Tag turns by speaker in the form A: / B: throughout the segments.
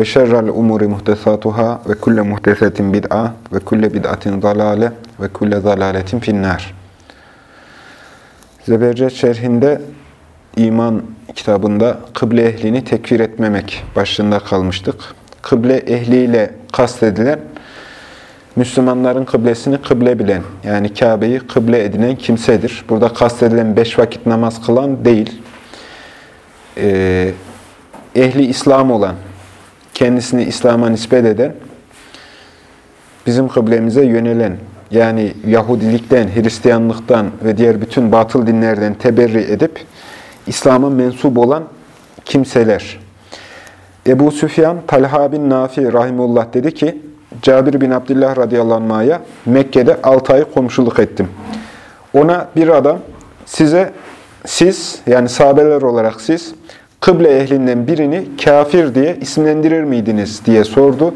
A: ve şerrel umuri muhtesatuhâ ve kulle muhtesetin bid'a ve kulle bid'atin zalâle ve kulle zalâletin finnâr. Zebercet şerhinde iman kitabında kıble ehlini tekfir etmemek başlığında kalmıştık. Kıble ehliyle kastedilen Müslümanların kıblesini kıble bilen, yani Kabe'yi kıble edinen kimsedir. Burada kastedilen beş vakit namaz kılan değil, ee, ehli İslam olan, kendisini İslam'a nispet eden, bizim kıblemize yönelen, yani Yahudilikten, Hristiyanlıktan ve diğer bütün batıl dinlerden teberri edip, İslam'a mensup olan kimseler. Ebu Süfyan, Talha bin Nafi Rahimullah dedi ki, Cabir bin Abdullah radıyallahu anh'a Mekke'de 6 ay komşuluk ettim. Ona bir adam size siz yani sahabeler olarak siz kıble ehlinden birini kafir diye isimlendirir miydiniz diye sordu.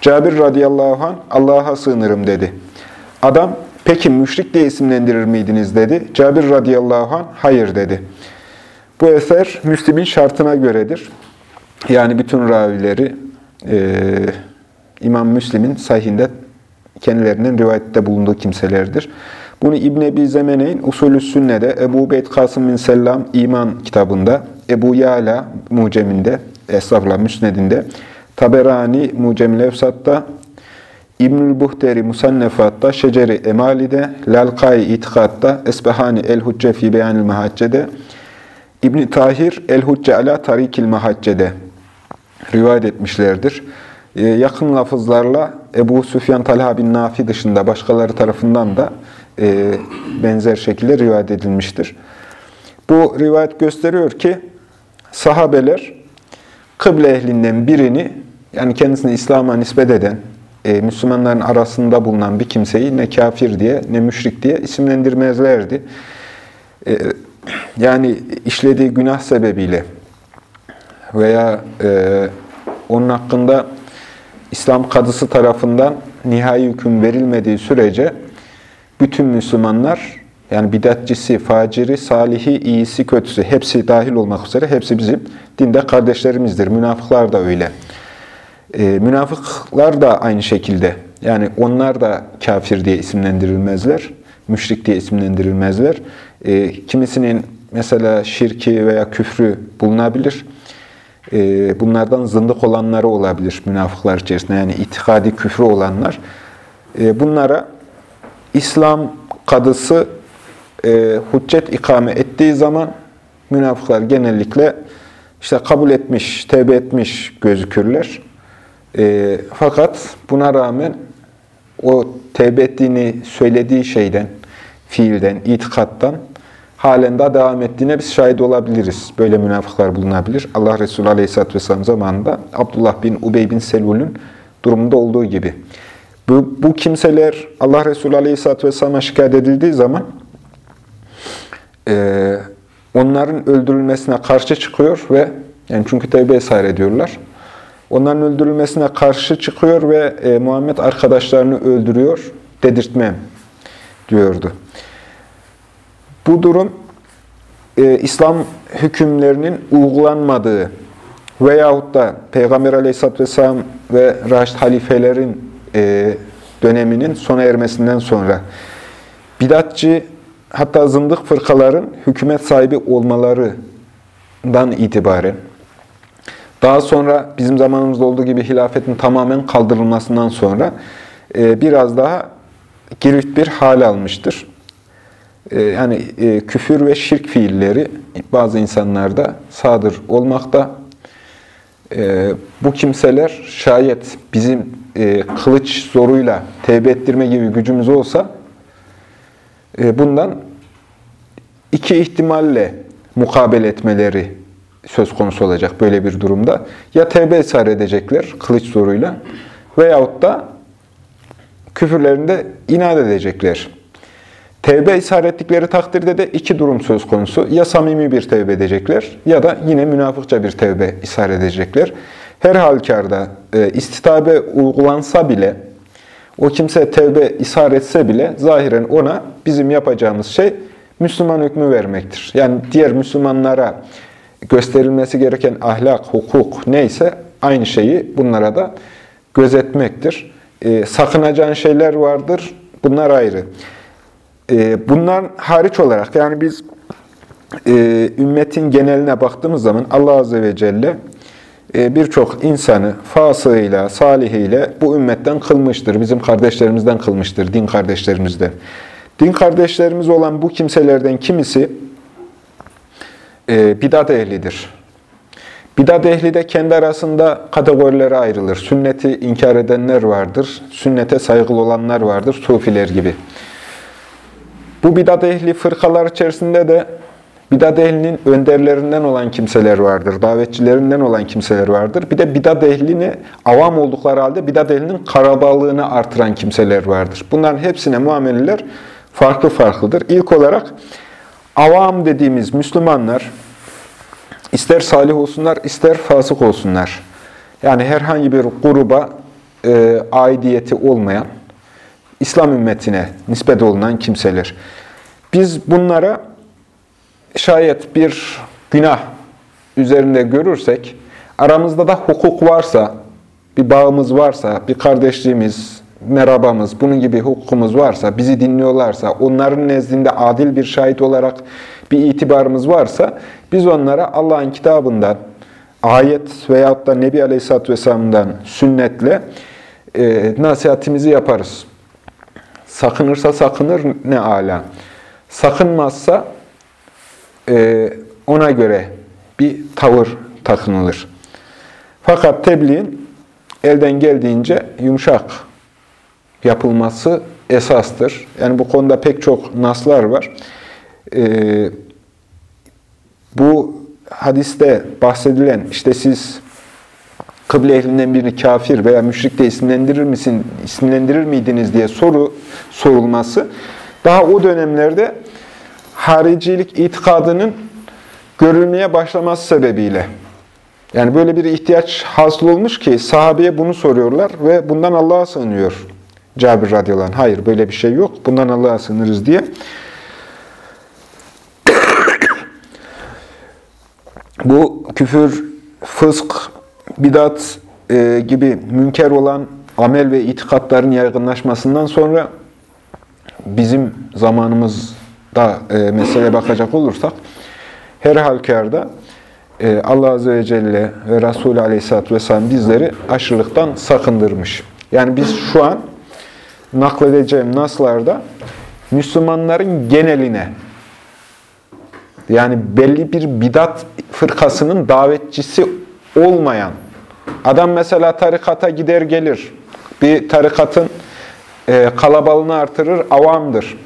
A: Cabir radıyallahu anh Allah'a sığınırım dedi. Adam peki müşrik diye isimlendirir miydiniz dedi. Cabir radıyallahu anh hayır dedi. Bu eser Müslim'in şartına göredir. Yani bütün ravileri e, İmam Müslim'in sahihinde kendilerinin rivayette bulunduğu kimselerdir. Bunu İbn Ebi Zemene'in Usulü Sünne'de, Ebu Beyt Kasım bin Sellam İman kitabında, Ebu Yala Mucem'inde, Estağfurullah Müsned'inde, Taberani Mucem Levsat'ta, İbnül Buhteri Musannefat'ta, Şeceri Emali'de, Lalkai İtikad'da, Esbehani El-Hucce fi Beyanil Mahacce'de, İbn Tahir El-Hucce ala Tarikil Mahacce'de rivayet etmişlerdir. Ee, yakın lafızlarla Ebu Süfyan Talha bin Nafi dışında başkaları tarafından da e, benzer şekilde rivayet edilmiştir. Bu rivayet gösteriyor ki sahabeler kıble ehlinden birini yani kendisini İslam'a nispet eden, e, Müslümanların arasında bulunan bir kimseyi ne kafir diye ne müşrik diye isimlendirmezlerdi. E, yani işlediği günah sebebiyle veya e, onun hakkında İslam kadısı tarafından nihai hüküm verilmediği sürece bütün Müslümanlar yani bidatçisi, faciri, salihi, iyisi, kötüsü hepsi dahil olmak üzere hepsi bizim dinde kardeşlerimizdir. Münafıklar da öyle. E, münafıklar da aynı şekilde. Yani onlar da kafir diye isimlendirilmezler. Müşrik diye isimlendirilmezler. E, kimisinin mesela şirki veya küfrü bulunabilir. E, bunlardan zındık olanları olabilir münafıklar içerisinde. Yani itikadi küfrü olanlar. E, bunlara İslam kadısı e, hüccet ikame ettiği zaman münafıklar genellikle işte kabul etmiş, tevbe etmiş gözükürler. E, fakat buna rağmen o tevbe ettiğini söylediği şeyden, fiilden, itikattan halen daha devam ettiğine biz şahit olabiliriz. Böyle münafıklar bulunabilir. Allah Resulü Aleyhisselatü Vesselam zamanında Abdullah bin Ubey bin Selul'ün durumunda olduğu gibi. Bu, bu kimseler Allah Resulü Aleyhisselatü Vesselam'a şikayet edildiği zaman e, onların öldürülmesine karşı çıkıyor ve yani çünkü tevbe esar ediyorlar. Onların öldürülmesine karşı çıkıyor ve e, Muhammed arkadaşlarını öldürüyor, dedirtmem diyordu. Bu durum e, İslam hükümlerinin uygulanmadığı veyahut da Peygamber Aleyhisselatü Vesselam ve Raşid halifelerin e, döneminin sona ermesinden sonra bidatçı hatta zındık fırkaların hükümet sahibi olmalarından itibaren daha sonra bizim zamanımızda olduğu gibi hilafetin tamamen kaldırılmasından sonra e, biraz daha girift bir hal almıştır. E, yani e, küfür ve şirk fiilleri bazı insanlarda sadır olmakta. E, bu kimseler şayet bizim e, kılıç zoruyla tevbe ettirme gibi gücümüz olsa bundan iki ihtimalle mukabele etmeleri söz konusu olacak böyle bir durumda. Ya tevbe ısrar edecekler kılıç zoruyla veyahut da küfürlerinde inat edecekler. Tevbe ısrar ettikleri takdirde de iki durum söz konusu. Ya samimi bir tevbe edecekler ya da yine münafıkça bir tevbe ısrar edecekler. Her halükarda e, istitabe uygulansa bile, o kimse tevbe ısrar etse bile zahiren ona bizim yapacağımız şey Müslüman hükmü vermektir. Yani diğer Müslümanlara gösterilmesi gereken ahlak, hukuk neyse aynı şeyi bunlara da gözetmektir. E, sakınacağın şeyler vardır, bunlar ayrı. E, bunlar hariç olarak yani biz e, ümmetin geneline baktığımız zaman Allah Azze ve Celle birçok insanı fasığıyla, salihiyle bu ümmetten kılmıştır. Bizim kardeşlerimizden kılmıştır, din kardeşlerimizden. Din kardeşlerimiz olan bu kimselerden kimisi e, bidat ehlidir. Bidat ehli de kendi arasında kategorilere ayrılır. Sünneti inkar edenler vardır, sünnete saygılı olanlar vardır, sufiler gibi. Bu bidat ehli fırkalar içerisinde de bidat ehlinin önderlerinden olan kimseler vardır, davetçilerinden olan kimseler vardır. Bir de bidat ehlini avam oldukları halde bidat ehlinin karabalığını artıran kimseler vardır. Bunların hepsine muameleler farklı farklıdır. İlk olarak avam dediğimiz Müslümanlar ister salih olsunlar, ister fasık olsunlar. Yani herhangi bir gruba e, aidiyeti olmayan, İslam ümmetine nispet olunan kimseler. Biz bunlara şayet bir günah üzerinde görürsek, aramızda da hukuk varsa, bir bağımız varsa, bir kardeşliğimiz, merhabamız, bunun gibi hukukumuz varsa, bizi dinliyorlarsa, onların nezdinde adil bir şahit olarak bir itibarımız varsa, biz onlara Allah'ın kitabından, ayet veyahut da Nebi Aleyhisselatü Vesselam'dan sünnetle e, nasihatimizi yaparız. Sakınırsa sakınır ne ala. Sakınmazsa e, ona göre bir tavır takınılır. Fakat tebliğin elden geldiğince yumuşak yapılması esastır. Yani bu konuda pek çok naslar var. Ee, bu hadiste bahsedilen işte siz kıble ehlinden birini kafir veya müşrik de isimlendirir misin, isimlendirir miydiniz diye soru sorulması daha o dönemlerde haricilik itikadının görülmeye başlaması sebebiyle yani böyle bir ihtiyaç hasıl olmuş ki sahabeye bunu soruyorlar ve bundan Allah'a sığınıyor. Cabir radıyallahu. Hayır böyle bir şey yok. Bundan Allah'a sığınırız diye. Bu küfür, fısk, bidat e, gibi münker olan amel ve itikatların yaygınlaşmasından sonra bizim zamanımızda e, meseleye bakacak olursak her halükarda e, Allah Azze ve Celle ve Resulü Aleyhisselatü Vesselam bizleri aşırılıktan sakındırmış. Yani biz şu an nakledeceğim naslarda Müslümanların geneline yani belli bir bidat fırkasının davetçisi olmayan adam mesela tarikata gider gelir bir tarikatın e, kalabalığını artırır avamdır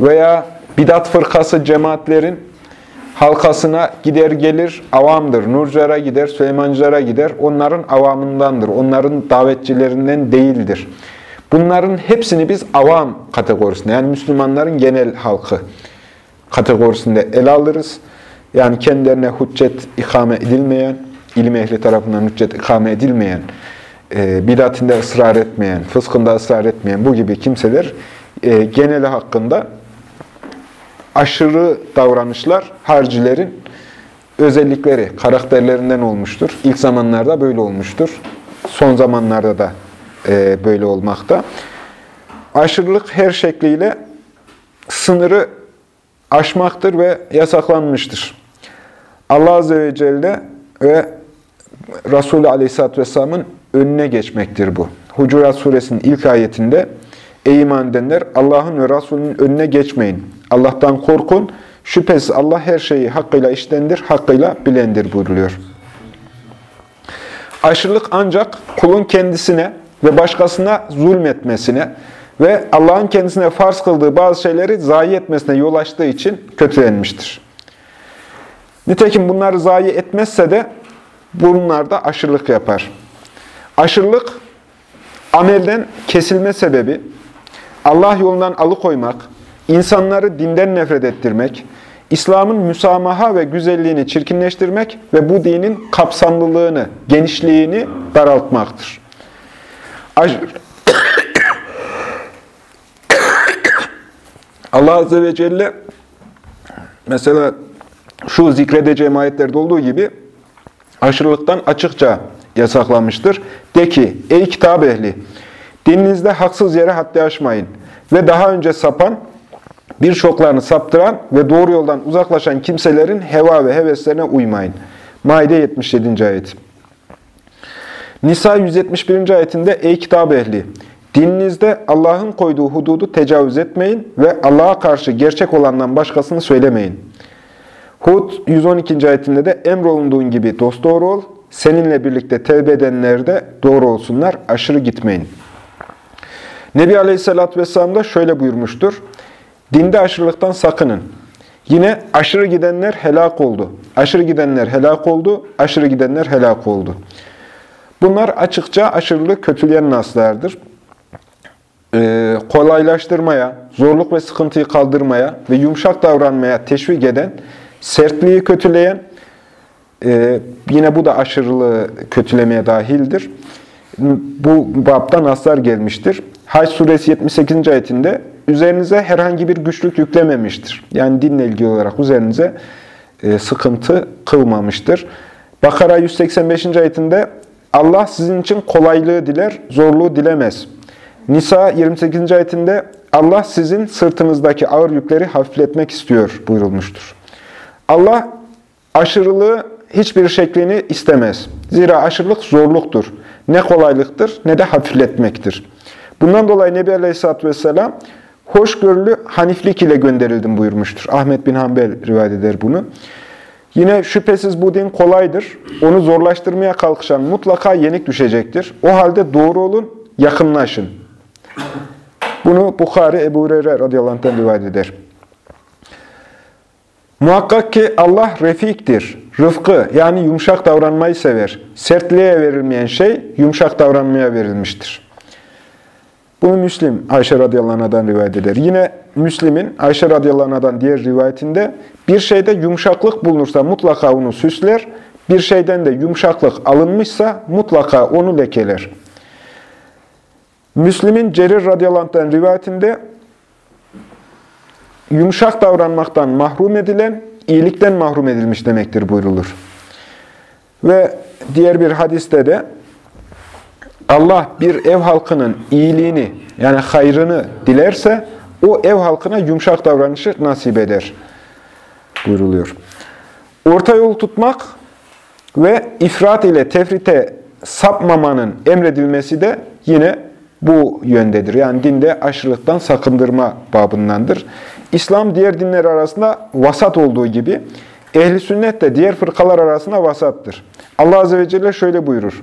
A: veya bidat fırkası cemaatlerin halkasına gider gelir avamdır. Nurcara gider, Süleymancılara gider. Onların avamındandır. Onların davetçilerinden değildir. Bunların hepsini biz avam kategorisinde, yani Müslümanların genel halkı kategorisinde ele alırız. Yani kendilerine hüccet ikame edilmeyen, ilim ehli tarafından hüccet ikame edilmeyen, e, bidatinde ısrar etmeyen, fıskında ısrar etmeyen bu gibi kimseler e, geneli hakkında aşırı davranışlar harcilerin özellikleri, karakterlerinden olmuştur. İlk zamanlarda böyle olmuştur. Son zamanlarda da e, böyle olmakta. Aşırılık her şekliyle sınırı aşmaktır ve yasaklanmıştır. Allah Azze ve Celle ve Resulü Aleyhisselatü Vesselam'ın önüne geçmektir bu. Hucurat Suresinin ilk ayetinde Ey iman edenler Allah'ın ve Resulünün önüne geçmeyin. Allah'tan korkun. Şüphesiz Allah her şeyi hakkıyla iştendir, hakkıyla bilendir buyuruluyor. Aşırılık ancak kulun kendisine ve başkasına zulmetmesine ve Allah'ın kendisine farz kıldığı bazı şeyleri zayi etmesine yol açtığı için kötülenmiştir. Nitekim bunları zayi etmezse de bunlarda aşırılık yapar. Aşırılık, amelden kesilme sebebi, Allah yolundan alıkoymak, insanları dinden nefret ettirmek, İslam'ın müsamaha ve güzelliğini çirkinleştirmek ve bu dinin kapsamlılığını, genişliğini daraltmaktır. Allah Azze ve Celle mesela şu zikredeceğim ayetlerde olduğu gibi aşırılıktan açıkça yasaklanmıştır. De ki, ey kitap ehli, dininizde haksız yere haddi aşmayın ve daha önce sapan, birçoklarını saptıran ve doğru yoldan uzaklaşan kimselerin heva ve heveslerine uymayın. Maide 77. ayet. Nisa 171. ayetinde Ey kitap ehli! Dininizde Allah'ın koyduğu hududu tecavüz etmeyin ve Allah'a karşı gerçek olandan başkasını söylemeyin. Hud 112. ayetinde de emrolunduğun gibi dosdoğru ol, seninle birlikte tevbe edenler de doğru olsunlar, aşırı gitmeyin. Nebi Aleyhisselatü Vesselam da şöyle buyurmuştur. Dinde aşırılıktan sakının. Yine aşırı gidenler helak oldu. Aşırı gidenler helak oldu. Aşırı gidenler helak oldu. Bunlar açıkça aşırılık kötüleyen naslardır. Ee, kolaylaştırmaya, zorluk ve sıkıntıyı kaldırmaya ve yumuşak davranmaya teşvik eden, sertliği kötüleyen, e, yine bu da aşırılığı kötülemeye dahildir. Bu babdan naslar gelmiştir. Haç suresi 78. ayetinde üzerinize herhangi bir güçlük yüklememiştir. Yani dinle ilgili olarak üzerinize e, sıkıntı kılmamıştır. Bakara 185. ayetinde Allah sizin için kolaylığı diler, zorluğu dilemez. Nisa 28. ayetinde Allah sizin sırtınızdaki ağır yükleri hafifletmek istiyor buyurulmuştur. Allah aşırılığı hiçbir şeklini istemez. Zira aşırılık zorluktur. Ne kolaylıktır ne de hafifletmektir. Bundan dolayı Nebi Aleyhisselatü Vesselam hoşgörülü haniflik ile gönderildim buyurmuştur. Ahmet bin Hanbel rivayet eder bunu. Yine şüphesiz bu din kolaydır. Onu zorlaştırmaya kalkışan mutlaka yenik düşecektir. O halde doğru olun, yakınlaşın. Bunu Bukhari Ebu Hureyre radıyallahu anh'tan rivayet eder. Muhakkak ki Allah refiktir, rıfkı yani yumuşak davranmayı sever. Sertliğe verilmeyen şey yumuşak davranmaya verilmiştir. Bunu Müslim Ayşe radıyallahu rivayet eder. Yine Müslim'in Ayşe radıyallahu diğer rivayetinde bir şeyde yumuşaklık bulunursa mutlaka onu süsler, bir şeyden de yumuşaklık alınmışsa mutlaka onu lekeler. Müslim'in Cerir radıyallahu rivayetinde yumuşak davranmaktan mahrum edilen, iyilikten mahrum edilmiş demektir buyrulur. Ve diğer bir hadiste de Allah bir ev halkının iyiliğini yani hayrını dilerse o ev halkına yumuşak davranışı nasip eder buyruluyor. Orta yol tutmak ve ifrat ile tefrite sapmamanın emredilmesi de yine bu yöndedir. Yani dinde aşırılıktan sakındırma babındandır. İslam diğer dinler arasında vasat olduğu gibi ehli sünnet de diğer fırkalar arasında vasattır. Allah Azze ve Celle şöyle buyurur.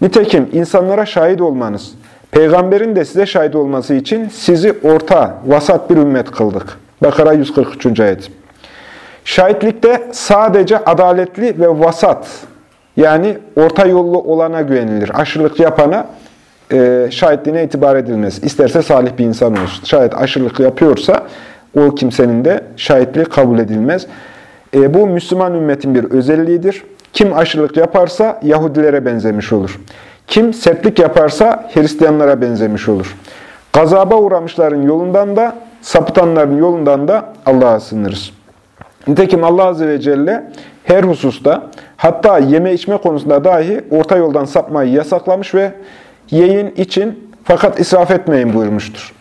A: Nitekim insanlara şahit olmanız, peygamberin de size şahit olması için sizi orta, vasat bir ümmet kıldık. Bakara 143. ayet. Şahitlikte sadece adaletli ve vasat, yani orta yollu olana güvenilir. Aşırılık yapana e, şahitliğine itibar edilmez. İsterse salih bir insan olsun. Şayet aşırılık yapıyorsa o kimsenin de şahitliği kabul edilmez. E, bu Müslüman ümmetin bir özelliğidir. Kim aşırılık yaparsa Yahudilere benzemiş olur. Kim sertlik yaparsa Hristiyanlara benzemiş olur. Gazaba uğramışların yolundan da, sapıtanların yolundan da Allah'a sınırız. Nitekim Allah Azze ve Celle her hususta, hatta yeme içme konusunda dahi orta yoldan sapmayı yasaklamış ve yiyin için fakat israf etmeyin buyurmuştur.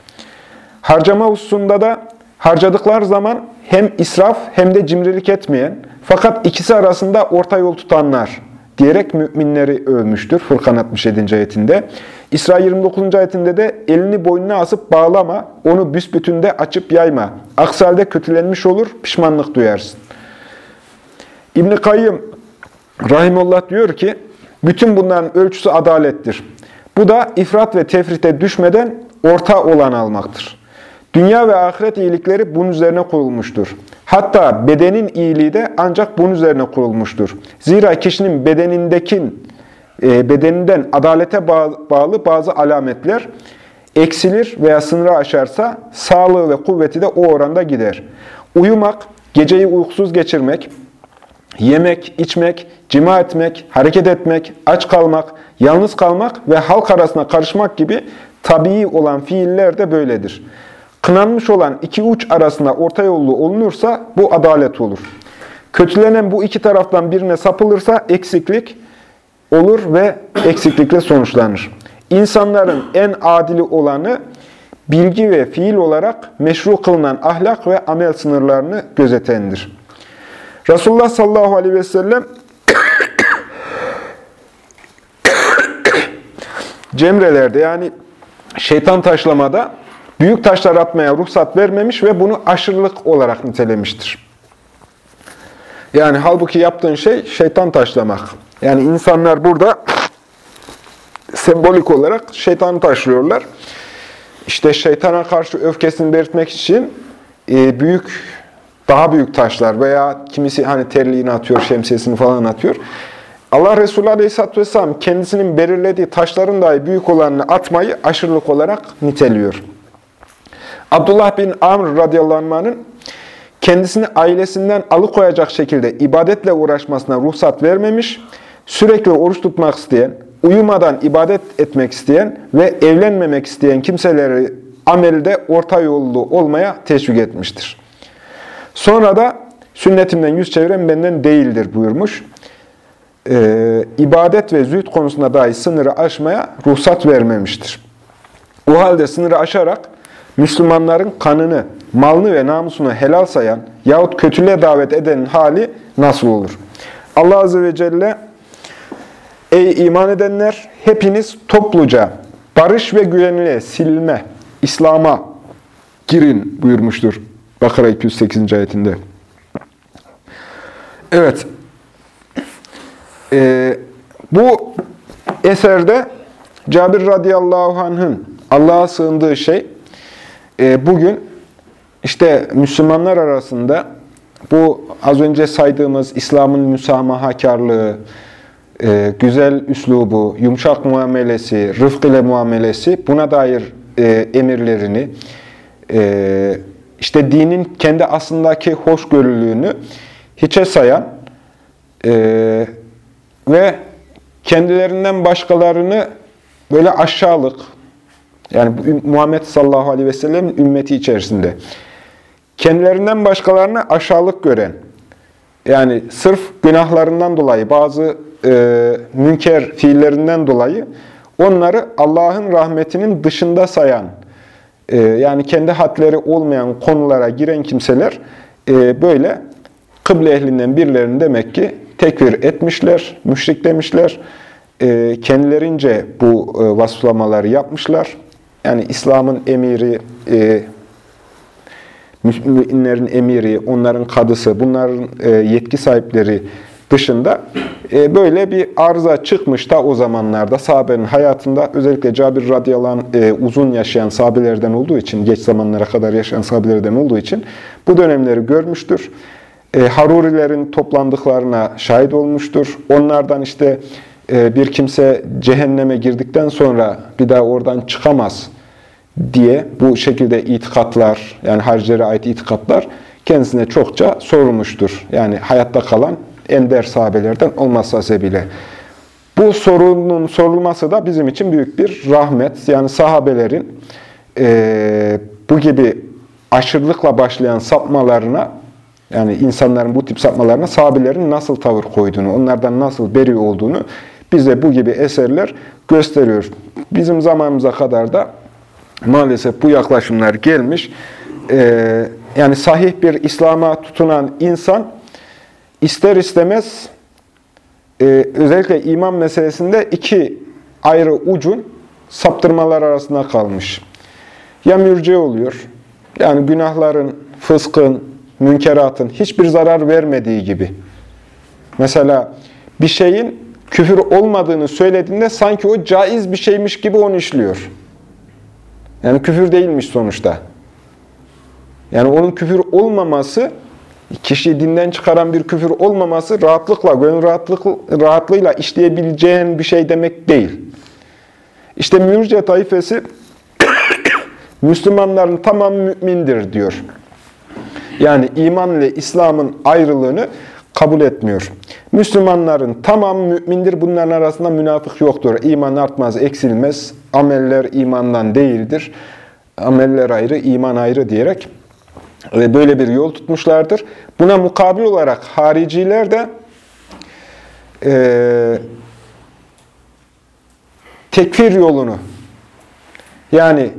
A: Harcama hususunda da harcadıklar zaman hem israf hem de cimrilik etmeyen fakat ikisi arasında orta yol tutanlar diyerek müminleri övmüştür Furkan 67. ayetinde. İsra 29. ayetinde de elini boynuna asıp bağlama, onu büsbütünde açıp yayma. Aksi halde kötülenmiş olur, pişmanlık duyarsın. İbn-i Kayyım Rahimullah diyor ki, bütün bunların ölçüsü adalettir. Bu da ifrat ve tefrite düşmeden orta olan almaktır. Dünya ve ahiret iyilikleri bunun üzerine kurulmuştur. Hatta bedenin iyiliği de ancak bunun üzerine kurulmuştur. Zira kişinin bedenindekin, e, bedeninden adalete bağlı bazı alametler eksilir veya sınırı aşarsa sağlığı ve kuvveti de o oranda gider. Uyumak, geceyi uykusuz geçirmek, yemek, içmek, cima etmek, hareket etmek, aç kalmak, yalnız kalmak ve halk arasına karışmak gibi tabii olan fiiller de böyledir. Kınanmış olan iki uç arasında orta yollu olunursa bu adalet olur. Kötülenen bu iki taraftan birine sapılırsa eksiklik olur ve eksiklikle sonuçlanır. İnsanların en adili olanı bilgi ve fiil olarak meşru kılınan ahlak ve amel sınırlarını gözetendir. Resulullah sallallahu aleyhi ve sellem cemrelerde yani şeytan taşlamada büyük taşlar atmaya ruhsat vermemiş ve bunu aşırılık olarak nitelemiştir. Yani halbuki yaptığın şey şeytan taşlamak. Yani insanlar burada sembolik olarak şeytanı taşlıyorlar. İşte şeytana karşı öfkesini belirtmek için e, büyük, daha büyük taşlar veya kimisi hani terliğini atıyor, şemsiyesini falan atıyor. Allah Resulü Aleyhisselatü Vesselam kendisinin belirlediği taşların dahi büyük olanını atmayı aşırılık olarak niteliyor. Abdullah bin Amr radıyallahu kendisini ailesinden alıkoyacak şekilde ibadetle uğraşmasına ruhsat vermemiş, sürekli oruç tutmak isteyen, uyumadan ibadet etmek isteyen ve evlenmemek isteyen kimseleri amelde orta yollu olmaya teşvik etmiştir. Sonra da sünnetimden yüz çeviren benden değildir buyurmuş. Ee, ibadet ve zühd konusunda dahi sınırı aşmaya ruhsat vermemiştir. Bu halde sınırı aşarak Müslümanların kanını, malını ve namusunu helal sayan yahut kötülüğe davet edenin hali nasıl olur? Allah Azze ve Celle Ey iman edenler! Hepiniz topluca barış ve güvenliğe, silme, İslam'a girin buyurmuştur. Bakara 208. ayetinde. Evet. Ee, bu eserde Cabir radıyallahu anh'ın Allah'a sığındığı şey e, bugün işte Müslümanlar arasında bu az önce saydığımız İslam'ın müsamahakarlığı, e, güzel üslubu, yumuşak muamelesi, rıfk ile muamelesi buna dair e, emirlerini, e, işte dinin kendi aslındaki hoşgörülüğünü hiçe sayan e, ve kendilerinden başkalarını böyle aşağılık, yani Muhammed sallallahu aleyhi ve sellem ümmeti içerisinde kendilerinden başkalarını aşağılık gören, yani sırf günahlarından dolayı, bazı e, münker fiillerinden dolayı onları Allah'ın rahmetinin dışında sayan, e, yani kendi hadleri olmayan konulara giren kimseler e, böyle kıble ehlinden birilerini demek ki tekfir etmişler, müşrik demişler. E, kendilerince bu e, vasıflamaları yapmışlar. Yani İslam'ın emiri, e, müminlerin emiri, onların kadısı, bunların e, yetki sahipleri dışında e, böyle bir arıza çıkmış da o zamanlarda sahabenin hayatında özellikle Cabir radıyallahu e, uzun yaşayan sahabelerden olduğu için, geç zamanlara kadar yaşayan sahabelerden olduğu için bu dönemleri görmüştür. E, Harurilerin toplandıklarına şahit olmuştur. Onlardan işte e, bir kimse cehenneme girdikten sonra bir daha oradan çıkamaz diye bu şekilde itikatlar, yani haricilere ait itikatlar kendisine çokça sorulmuştur. Yani hayatta kalan ender sahabelerden olması sebebiyle. Bu sorunun sorulması da bizim için büyük bir rahmet. Yani sahabelerin e, bu gibi aşırılıkla başlayan sapmalarına, yani insanların bu tip sapmalarına sahabelerin nasıl tavır koyduğunu, onlardan nasıl beri olduğunu bize bu gibi eserler gösteriyor. Bizim zamanımıza kadar da maalesef bu yaklaşımlar gelmiş. Ee, yani sahih bir İslam'a tutunan insan ister istemez e, özellikle iman meselesinde iki ayrı ucun saptırmalar arasında kalmış. Ya mürce oluyor, yani günahların, fıskın, münkeratın hiçbir zarar vermediği gibi. Mesela bir şeyin küfür olmadığını söylediğinde sanki o caiz bir şeymiş gibi onu işliyor. Yani küfür değilmiş sonuçta. Yani onun küfür olmaması kişiyi dinden çıkaran bir küfür olmaması rahatlıkla, gönül rahatlık, rahatlığıyla işleyebileceğin bir şey demek değil. İşte mürce taifesi Müslümanların tamamı mümindir diyor. Yani iman ile İslam'ın ayrılığını kabul etmiyor. Müslümanların tamamı mümindir. Bunların arasında münafık yoktur. İman artmaz, eksilmez. Ameller imandan değildir. Ameller ayrı, iman ayrı diyerek e, böyle bir yol tutmuşlardır. Buna mukabil olarak hariciler de e, tekfir yolunu yani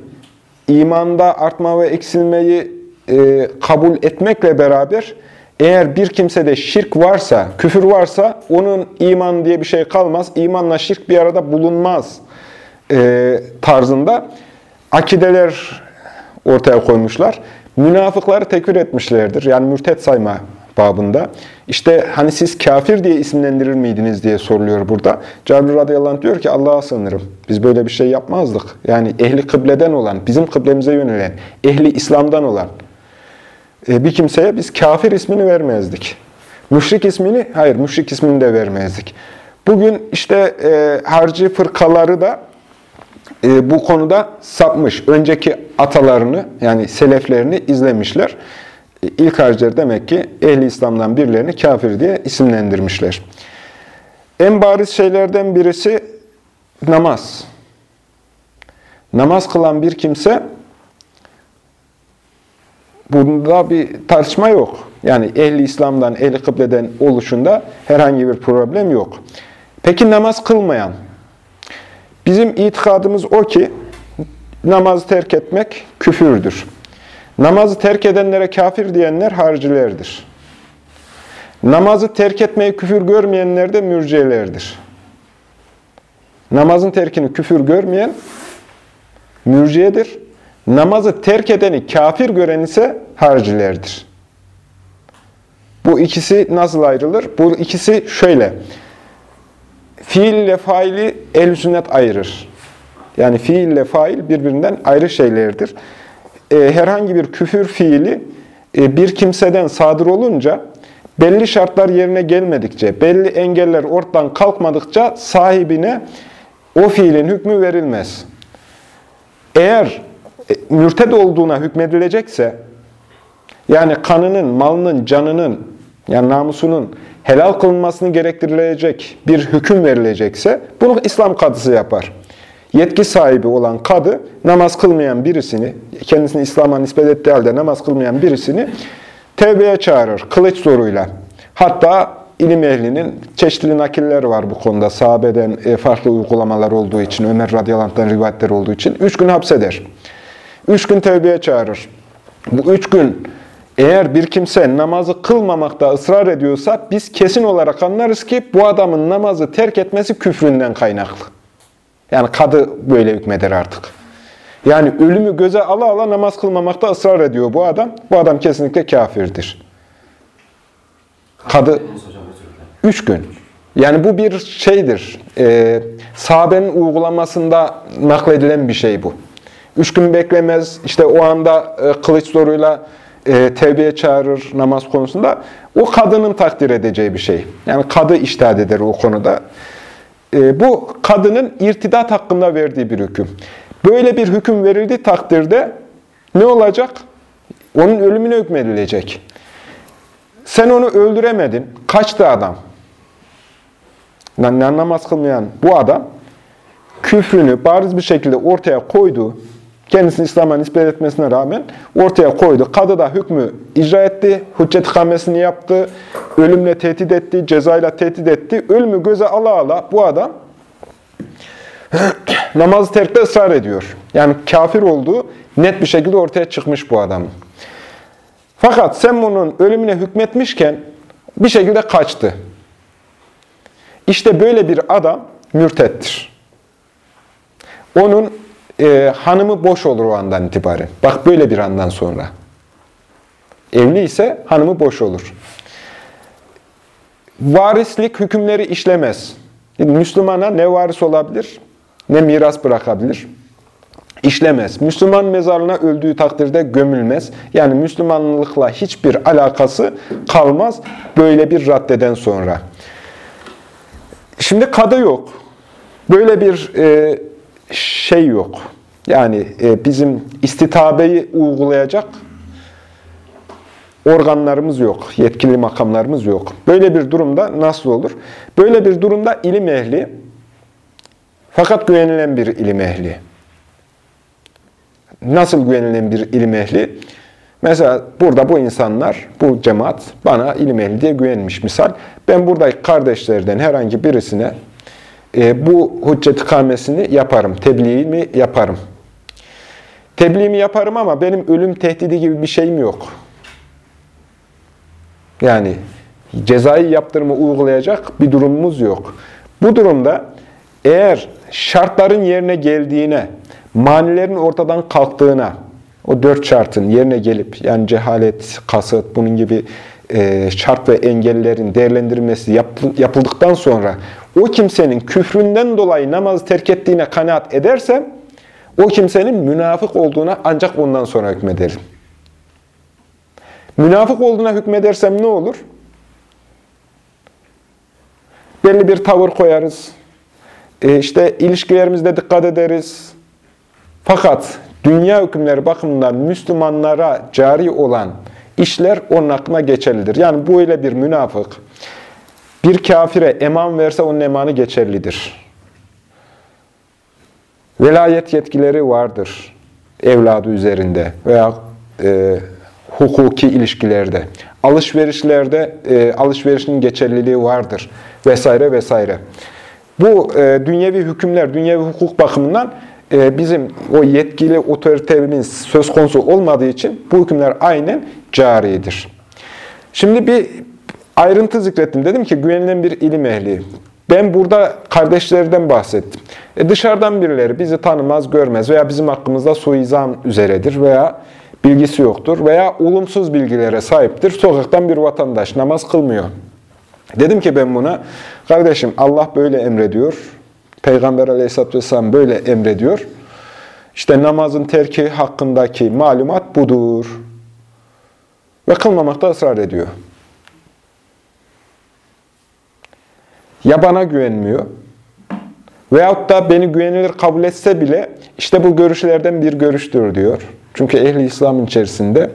A: imanda artma ve eksilmeyi e, kabul etmekle beraber eğer bir kimsede şirk varsa, küfür varsa onun iman diye bir şey kalmaz. İmanla şirk bir arada bulunmaz e, tarzında akideler ortaya koymuşlar. Münafıkları tekfir etmişlerdir. Yani mürtet sayma babında. İşte hani siz kafir diye isimlendirir miydiniz diye soruluyor burada. Cabir radıyallahu anh diyor ki Allah'a sığınırım. Biz böyle bir şey yapmazdık. Yani ehli kıbleden olan, bizim kıblemize yönelen, ehli İslam'dan olan bir kimseye biz kafir ismini vermezdik. Müşrik ismini, hayır müşrik ismini de vermezdik. Bugün işte e, harcı fırkaları da e, bu konuda sapmış. Önceki atalarını yani seleflerini izlemişler. E, ilk harciler demek ki ehli İslam'dan birilerini kafir diye isimlendirmişler. En bariz şeylerden birisi namaz. Namaz kılan bir kimse bunda bir tartışma yok. Yani ehli İslam'dan, ehli kıbleden oluşunda herhangi bir problem yok. Peki namaz kılmayan? Bizim itikadımız o ki namazı terk etmek küfürdür. Namazı terk edenlere kafir diyenler haricilerdir. Namazı terk etmeyi küfür görmeyenler de mürciyelerdir. Namazın terkini küfür görmeyen mürciyedir. Namazı terk edeni kafir gören ise haricilerdir. Bu ikisi nasıl ayrılır? Bu ikisi şöyle. Fiil ile faili el sünnet ayırır. Yani fiil ile fail birbirinden ayrı şeylerdir. E, herhangi bir küfür fiili e, bir kimseden sadır olunca belli şartlar yerine gelmedikçe, belli engeller ortadan kalkmadıkça sahibine o fiilin hükmü verilmez. Eğer mürted olduğuna hükmedilecekse, yani kanının, malının, canının, yani namusunun helal kılınmasını gerektirilecek bir hüküm verilecekse, bunu İslam kadısı yapar. Yetki sahibi olan kadı, namaz kılmayan birisini, kendisini İslam'a nispet ettiği halde namaz kılmayan birisini tevbeye çağırır, kılıç zoruyla. Hatta ilim ehlinin çeşitli nakiller var bu konuda. Sahabeden e, farklı uygulamalar olduğu için, Ömer radıyallahu anh'tan rivayetler olduğu için. Üç gün hapseder. Üç gün tevbeye çağırır. Bu üç gün eğer bir kimse namazı kılmamakta ısrar ediyorsa biz kesin olarak anlarız ki bu adamın namazı terk etmesi küfründen kaynaklı. Yani kadı böyle hükmeder artık. Yani ölümü göze ala ala namaz kılmamakta ısrar ediyor bu adam. Bu adam kesinlikle kafirdir. Kadı üç gün. Yani bu bir şeydir. E, sahabenin uygulamasında nakledilen bir şey bu. Üç gün beklemez, işte o anda e, kılıç zoruyla e, tevbeye çağırır namaz konusunda. O kadının takdir edeceği bir şey. Yani kadı iştihad eder o konuda. E, bu kadının irtidat hakkında verdiği bir hüküm. Böyle bir hüküm verildiği takdirde ne olacak? Onun ölümüne hükmedilecek. Sen onu öldüremedin. Kaçtı adam. Namaz kılmayan bu adam küfrünü bariz bir şekilde ortaya koydu kendisini İslam'a nispet etmesine rağmen ortaya koydu. Kadı da hükmü icra etti, hüccet ikamesini yaptı, ölümle tehdit etti, cezayla tehdit etti. Ölümü göze ala ala bu adam namazı terkte ısrar ediyor. Yani kafir olduğu net bir şekilde ortaya çıkmış bu adam. Fakat sen bunun ölümüne hükmetmişken bir şekilde kaçtı. İşte böyle bir adam mürtettir. Onun e, hanımı boş olur o andan itibaren. Bak böyle bir andan sonra. Evli ise hanımı boş olur. Varislik hükümleri işlemez. Müslümana ne varis olabilir, ne miras bırakabilir. işlemez. Müslüman mezarına öldüğü takdirde gömülmez. Yani Müslümanlıkla hiçbir alakası kalmaz böyle bir raddeden sonra. Şimdi kadı yok. Böyle bir e, şey yok. Yani e, bizim istitabeyi uygulayacak organlarımız yok, yetkili makamlarımız yok. Böyle bir durumda nasıl olur? Böyle bir durumda ilim ehli, fakat güvenilen bir ilim ehli. Nasıl güvenilen bir ilim ehli? Mesela burada bu insanlar, bu cemaat bana ilim ehli diye güvenmiş misal. Ben buradaki kardeşlerden herhangi birisine e, bu hüccet ikamesini yaparım, tebliğimi yaparım. Tebliğimi yaparım ama benim ölüm tehdidi gibi bir şeyim yok. Yani cezai yaptırımı uygulayacak bir durumumuz yok. Bu durumda eğer şartların yerine geldiğine, manilerin ortadan kalktığına, o dört şartın yerine gelip, yani cehalet, kasıt, bunun gibi e, şart ve engellerin değerlendirilmesi yapıldıktan sonra o kimsenin küfründen dolayı namazı terk ettiğine kanaat edersem, o kimsenin münafık olduğuna ancak ondan sonra hükmederim. Münafık olduğuna hükmedersem ne olur? Belli bir tavır koyarız. E işte ilişkilerimizde dikkat ederiz. Fakat dünya hükümleri bakımından Müslümanlara cari olan işler onun aklına geçerlidir. Yani bu öyle bir münafık. Bir kafire eman verse onun emanı geçerlidir. Velayet yetkileri vardır evladı üzerinde veya e, hukuki ilişkilerde, alışverişlerde e, alışverişin geçerliliği vardır vesaire vesaire. Bu e, dünyevi hükümler, dünyevi hukuk bakımından e, bizim o yetkili otoritemiz söz konusu olmadığı için bu hükümler aynen caridir. Şimdi bir ayrıntı zikrettim. Dedim ki güvenilen bir ilim ehli. Ben burada kardeşlerden bahsettim. E dışarıdan birileri bizi tanımaz, görmez veya bizim hakkımızda suizan üzeredir veya bilgisi yoktur veya olumsuz bilgilere sahiptir. Sokaktan bir vatandaş namaz kılmıyor. Dedim ki ben buna, kardeşim Allah böyle emrediyor. Peygamber aleyhisselatü vesselam böyle emrediyor. İşte namazın terki hakkındaki malumat budur. Ve kılmamakta ısrar ediyor. Ya bana güvenmiyor, veyahut da beni güvenilir kabul etse bile işte bu görüşlerden bir görüştür diyor. Çünkü ehli İslam'ın içerisinde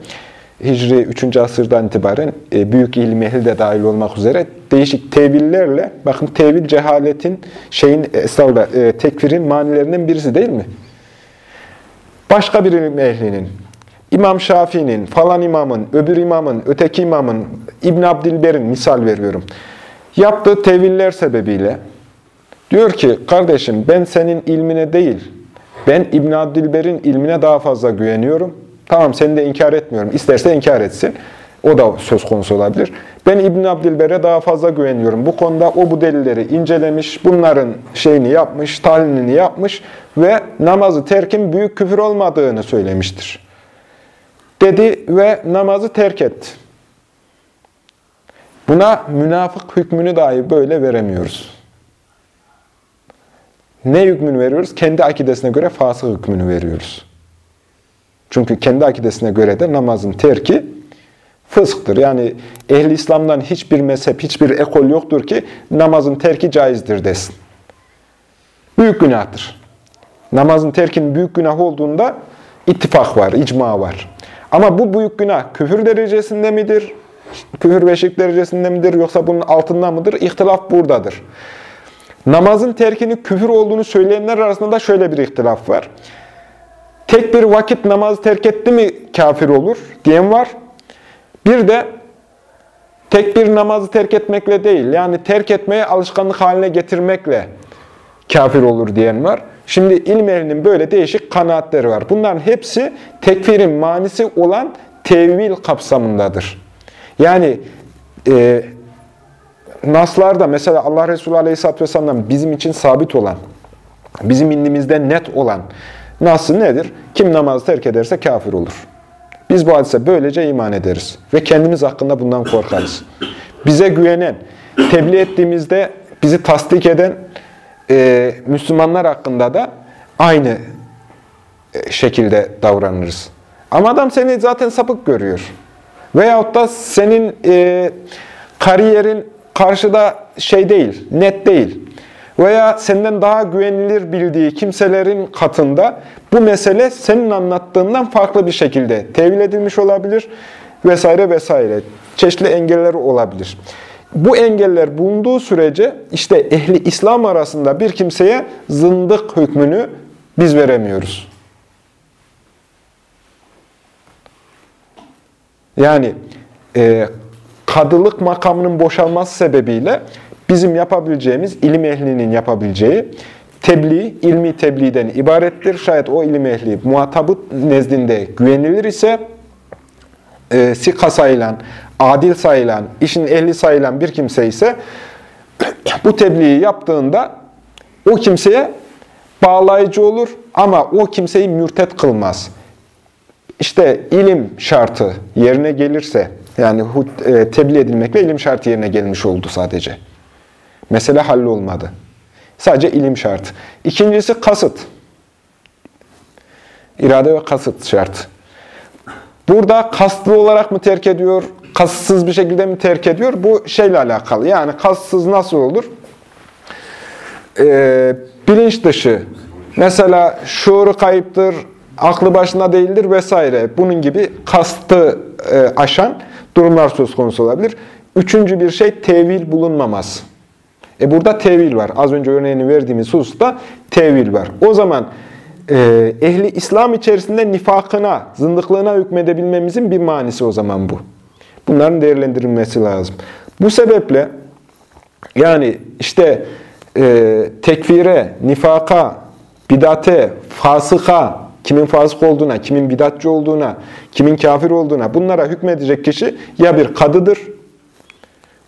A: Hicri 3. asırdan itibaren e, büyük ilim ehli de dahil olmak üzere değişik tevillerle, bakın tevil cehaletin, şeyin, estağfurullah, e, tekfirin manilerinden birisi değil mi? Başka bir ilim ehlinin, İmam Şafii'nin, falan imamın, öbür imamın, öteki imamın, İbn Abdilber'in misal veriyorum. Yaptığı teviller sebebiyle diyor ki, kardeşim ben senin ilmine değil, ben İbn Abdilber'in ilmine daha fazla güveniyorum. Tamam seni de inkar etmiyorum. İsterse inkar etsin. O da söz konusu olabilir. Ben İbn Abdilber'e daha fazla güveniyorum. Bu konuda o bu delilleri incelemiş, bunların şeyini yapmış, tahlilini yapmış ve namazı terkin büyük küfür olmadığını söylemiştir. Dedi ve namazı terk etti. Buna münafık hükmünü dahi böyle veremiyoruz. Ne hükmünü veriyoruz? Kendi akidesine göre fasık hükmünü veriyoruz. Çünkü kendi akidesine göre de namazın terki fısktır. Yani ehli İslam'dan hiçbir mezhep, hiçbir ekol yoktur ki namazın terki caizdir desin. Büyük günahtır. Namazın terkinin büyük günah olduğunda ittifak var, icma var. Ama bu büyük günah küfür derecesinde midir? Küfür ve şirk derecesinde midir yoksa bunun altında mıdır? İhtilaf buradadır. Namazın terkini küfür olduğunu söyleyenler arasında da şöyle bir ihtilaf var. Tek bir vakit namazı terk etti mi kafir olur diyen var. Bir de tek bir namazı terk etmekle değil, yani terk etmeye alışkanlık haline getirmekle kafir olur diyen var. Şimdi ilm ehlinin böyle değişik kanaatleri var. Bunların hepsi tekfirin manisi olan tevil kapsamındadır. Yani e, naslarda mesela Allah Resulü Aleyhisselatü Vesselam'dan bizim için sabit olan, bizim indimizde net olan nasıl nedir? Kim namazı terk ederse kafir olur. Biz bu hadise böylece iman ederiz ve kendimiz hakkında bundan korkarız. Bize güvenen, tebliğ ettiğimizde bizi tasdik eden e, Müslümanlar hakkında da aynı e, şekilde davranırız. Ama adam seni zaten sapık görüyor. Veyahut da senin e, kariyerin karşıda şey değil, net değil. Veya senden daha güvenilir bildiği kimselerin katında bu mesele senin anlattığından farklı bir şekilde tevil edilmiş olabilir vesaire vesaire. Çeşitli engeller olabilir. Bu engeller bulunduğu sürece işte ehli İslam arasında bir kimseye zındık hükmünü biz veremiyoruz. Yani e, kadılık makamının boşalması sebebiyle bizim yapabileceğimiz, ilim ehlinin yapabileceği tebliğ, ilmi tebliğden ibarettir. Şayet o ilim ehli muhatabı nezdinde güvenilir ise e, sika sayılan, adil sayılan, işin ehli sayılan bir kimse ise bu tebliği yaptığında o kimseye bağlayıcı olur ama o kimseyi mürtet kılmaz. İşte ilim şartı yerine gelirse, yani e, tebliğ edilmekle ilim şartı yerine gelmiş oldu sadece. Mesele hallolmadı. Sadece ilim şart. İkincisi kasıt. İrade ve kasıt şart. Burada kastlı olarak mı terk ediyor, kasıtsız bir şekilde mi terk ediyor? Bu şeyle alakalı. Yani kasıtsız nasıl olur? Ee, bilinç dışı. Mesela şuuru kayıptır, aklı başında değildir vesaire. Bunun gibi kastı e, aşan durumlar söz konusu olabilir. Üçüncü bir şey tevil bulunmamaz. E burada tevil var. Az önce örneğini verdiğimiz hususta tevil var. O zaman e, ehli İslam içerisinde nifakına, zındıklığına hükmedebilmemizin bir manisi o zaman bu. Bunların değerlendirilmesi lazım. Bu sebeple yani işte e, tekfire, nifaka, bidate, fasıka, kimin fasık olduğuna, kimin bidatçı olduğuna, kimin kafir olduğuna bunlara hükmedecek kişi ya bir kadıdır,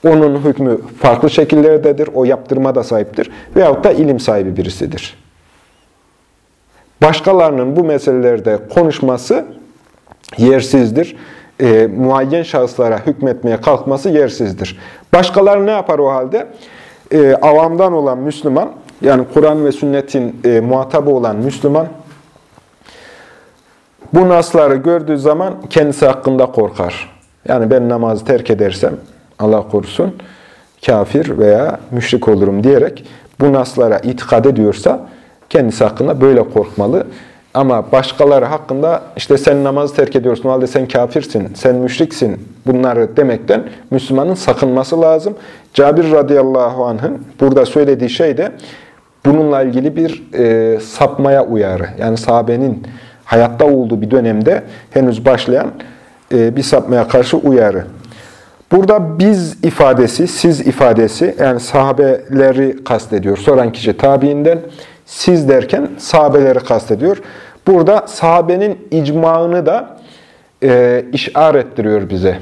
A: onun hükmü farklı şekillerdedir, o yaptırma da sahiptir veyahut da ilim sahibi birisidir. Başkalarının bu meselelerde konuşması yersizdir. E, muayyen şahıslara hükmetmeye kalkması yersizdir. Başkaları ne yapar o halde? E, avamdan olan Müslüman, yani Kur'an ve sünnetin e, muhatabı olan Müslüman, bu nasları gördüğü zaman kendisi hakkında korkar. Yani ben namazı terk edersem, Allah korusun, kafir veya müşrik olurum diyerek bu naslara itikad ediyorsa kendisi hakkında böyle korkmalı. Ama başkaları hakkında işte sen namazı terk ediyorsun, halde sen kafirsin, sen müşriksin bunları demekten Müslümanın sakınması lazım. Cabir radıyallahu anh'ın burada söylediği şey de bununla ilgili bir e, sapmaya uyarı. Yani sahabenin hayatta olduğu bir dönemde henüz başlayan e, bir sapmaya karşı uyarı. Burada biz ifadesi, siz ifadesi yani sahabeleri kastediyor. Soran kişi tabiinden siz derken sahabeleri kastediyor. Burada sahabenin icmağını da e, işar ettiriyor bize.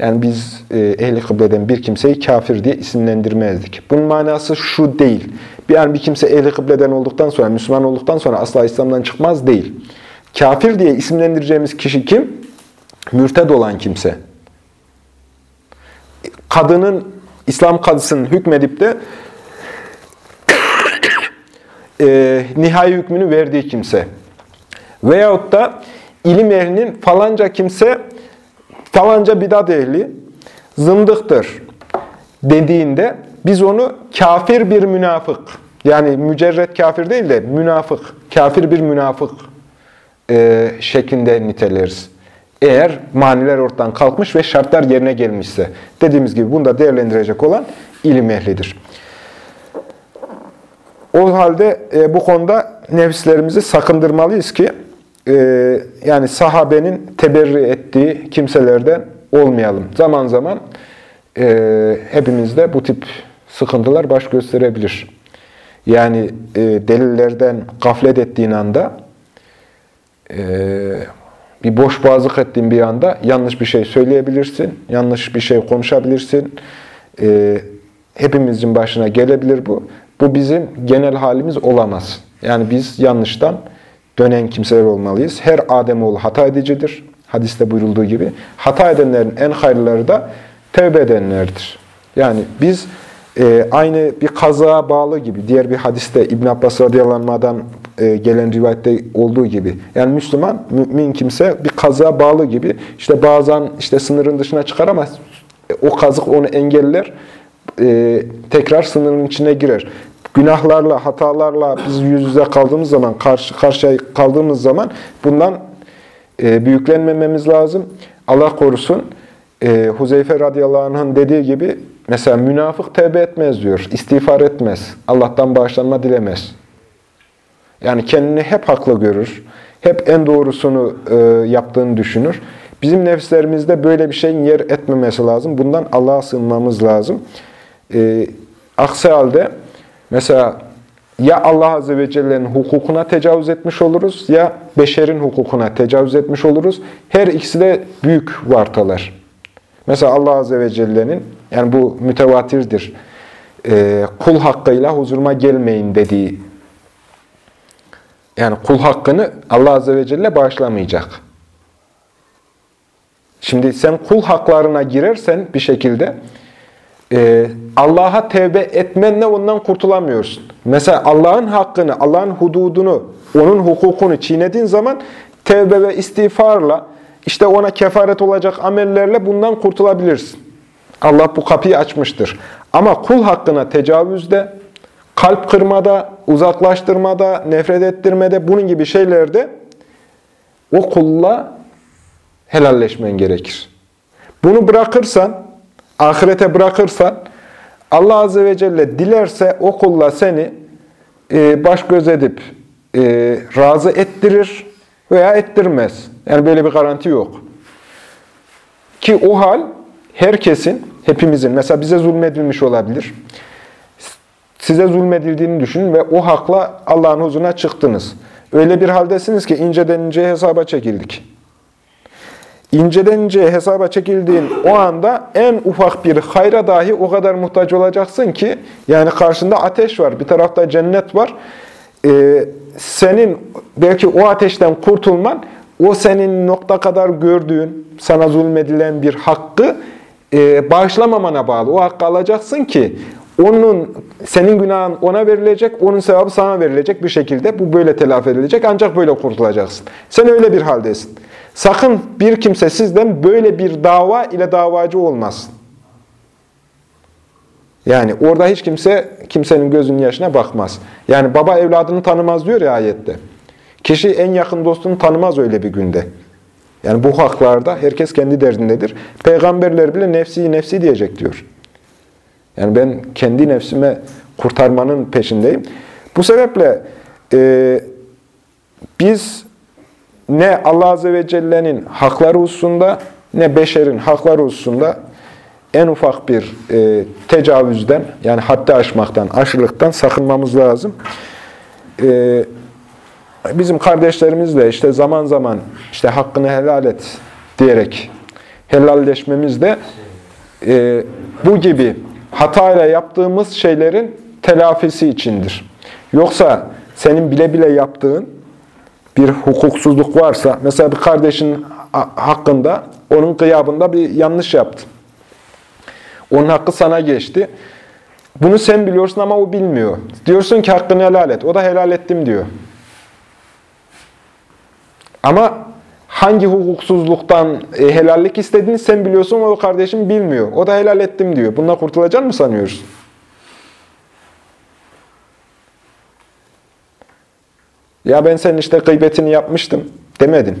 A: Yani biz e, ehli kıbleden bir kimseyi kafir diye isimlendirmezdik. Bunun manası şu değil. Yani bir kimse ehli kıbleden olduktan sonra, Müslüman olduktan sonra asla İslam'dan çıkmaz değil. Kafir diye isimlendireceğimiz kişi kim? Mürted olan kimse. Kadının, İslam kadısının hükmedip de e, nihai hükmünü verdiği kimse. Veyahut da ilim ehlinin falanca kimse, falanca bidat ehli, zındıktır dediğinde biz onu kafir bir münafık, yani mücerret kafir değil de münafık, kafir bir münafık e, şeklinde niteleriz. Eğer maniler ortadan kalkmış ve şartlar yerine gelmişse. Dediğimiz gibi bunu da değerlendirecek olan ilim ehlidir. O halde e, bu konuda nefislerimizi sakındırmalıyız ki e, yani sahabenin teberri ettiği kimselerden olmayalım. Zaman zaman e, hepimizde bu tip sıkıntılar baş gösterebilir. Yani e, delillerden gaflet ettiğin anda bir boş boğazlık ettiğin bir anda yanlış bir şey söyleyebilirsin, yanlış bir şey konuşabilirsin. E, hepimizin başına gelebilir bu. Bu bizim genel halimiz olamaz. Yani biz yanlıştan dönen kimseler olmalıyız. Her Ademoğlu hata edicidir. Hadiste buyurulduğu gibi. Hata edenlerin en hayırları da tevbe edenlerdir. Yani biz e, aynı bir kazaya bağlı gibi, diğer bir hadiste İbn Abbas radıyallahu e, gelen rivayette olduğu gibi. Yani Müslüman, mümin kimse bir kazığa bağlı gibi. İşte bazen işte sınırın dışına çıkar ama o kazık onu engeller, e, tekrar sınırın içine girer. Günahlarla, hatalarla biz yüz yüze kaldığımız zaman, karşı karşıya kaldığımız zaman bundan e, büyüklenmememiz lazım. Allah korusun. E, Huzeyfe radıyallahu anh'ın dediği gibi mesela münafık tevbe etmez diyor. istiğfar etmez. Allah'tan bağışlanma dilemez. Yani kendini hep haklı görür. Hep en doğrusunu e, yaptığını düşünür. Bizim nefislerimizde böyle bir şeyin yer etmemesi lazım. Bundan Allah'a sığınmamız lazım. E, aksi halde mesela ya Allah Azze ve Celle'nin hukukuna tecavüz etmiş oluruz ya beşerin hukukuna tecavüz etmiş oluruz. Her ikisi de büyük vartalar. Mesela Allah Azze ve Celle'nin, yani bu mütevatirdir, e, kul hakkıyla huzuruma gelmeyin dediği, yani kul hakkını Allah Azze ve Celle bağışlamayacak. Şimdi sen kul haklarına girersen bir şekilde, e, Allah'a tevbe etmenle ondan kurtulamıyorsun. Mesela Allah'ın hakkını, Allah'ın hududunu, onun hukukunu çiğnediğin zaman tevbe ve istiğfarla, işte ona kefaret olacak amellerle bundan kurtulabilirsin. Allah bu kapıyı açmıştır. Ama kul hakkına tecavüzde, kalp kırmada, uzaklaştırmada, nefret ettirmede, bunun gibi şeylerde o kulla helalleşmen gerekir. Bunu bırakırsan, ahirete bırakırsan, Allah Azze ve Celle dilerse o kulla seni e, baş göz edip e, razı ettirir veya ettirmez. Yani böyle bir garanti yok. Ki o hal herkesin, hepimizin, mesela bize zulmedilmiş olabilir. Size zulmedildiğini düşünün ve o hakla Allah'ın huzuruna çıktınız. Öyle bir haldesiniz ki inceden inceye hesaba çekildik. İnceden inceye hesaba çekildiğin o anda en ufak bir hayra dahi o kadar muhtaç olacaksın ki, yani karşında ateş var, bir tarafta cennet var. Ee, senin belki o ateşten kurtulman, o senin nokta kadar gördüğün, sana zulmedilen bir hakkı e, bağışlamamana bağlı. O hakkı alacaksın ki, onun senin günahın ona verilecek, onun sevabı sana verilecek bir şekilde bu böyle telafi edilecek ancak böyle kurtulacaksın. Sen öyle bir haldesin. Sakın bir kimse sizden böyle bir dava ile davacı olmasın. Yani orada hiç kimse kimsenin gözünün yaşına bakmaz. Yani baba evladını tanımaz diyor ya ayette. Kişi en yakın dostunu tanımaz öyle bir günde. Yani bu haklarda herkes kendi derdindedir. Peygamberler bile nefsi nefsi diyecek diyor. Yani ben kendi nefsime kurtarmanın peşindeyim. Bu sebeple e, biz ne Allah Azze ve Celle'nin hakları hususunda ne beşerin hakları hususunda en ufak bir e, tecavüzden yani haddi aşmaktan, aşırılıktan sakınmamız lazım. E, bizim kardeşlerimizle işte zaman zaman işte hakkını helal et diyerek helalleşmemiz de e, bu gibi hatayla yaptığımız şeylerin telafisi içindir. Yoksa senin bile bile yaptığın bir hukuksuzluk varsa, mesela bir kardeşin hakkında, onun gıyabında bir yanlış yaptın. Onun hakkı sana geçti. Bunu sen biliyorsun ama o bilmiyor. Diyorsun ki hakkını helal et. O da helal ettim diyor. Ama hangi hukuksuzluktan e, helallik istediğini sen biliyorsun ama o kardeşin bilmiyor. O da helal ettim diyor. Bundan kurtulacak mı sanıyorsun? Ya ben senin işte gıybetini yapmıştım demedin.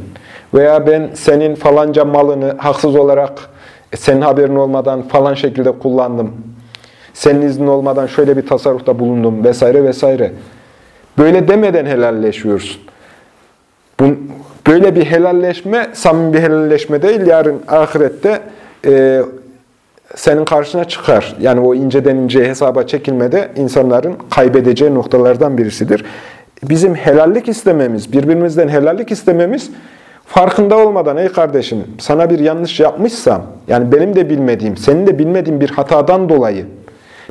A: Veya ben senin falanca malını haksız olarak e, senin haberin olmadan falan şekilde kullandım. Senin iznin olmadan şöyle bir tasarrufta bulundum vesaire vesaire. Böyle demeden helalleşiyorsun. Bu, böyle bir helalleşme, samimi bir helalleşme değil. Yarın ahirette e, senin karşına çıkar. Yani o inceden inceye hesaba çekilmede insanların kaybedeceği noktalardan birisidir. Bizim helallik istememiz, birbirimizden helallik istememiz farkında olmadan ey kardeşim sana bir yanlış yapmışsam, yani benim de bilmediğim, senin de bilmediğin bir hatadan dolayı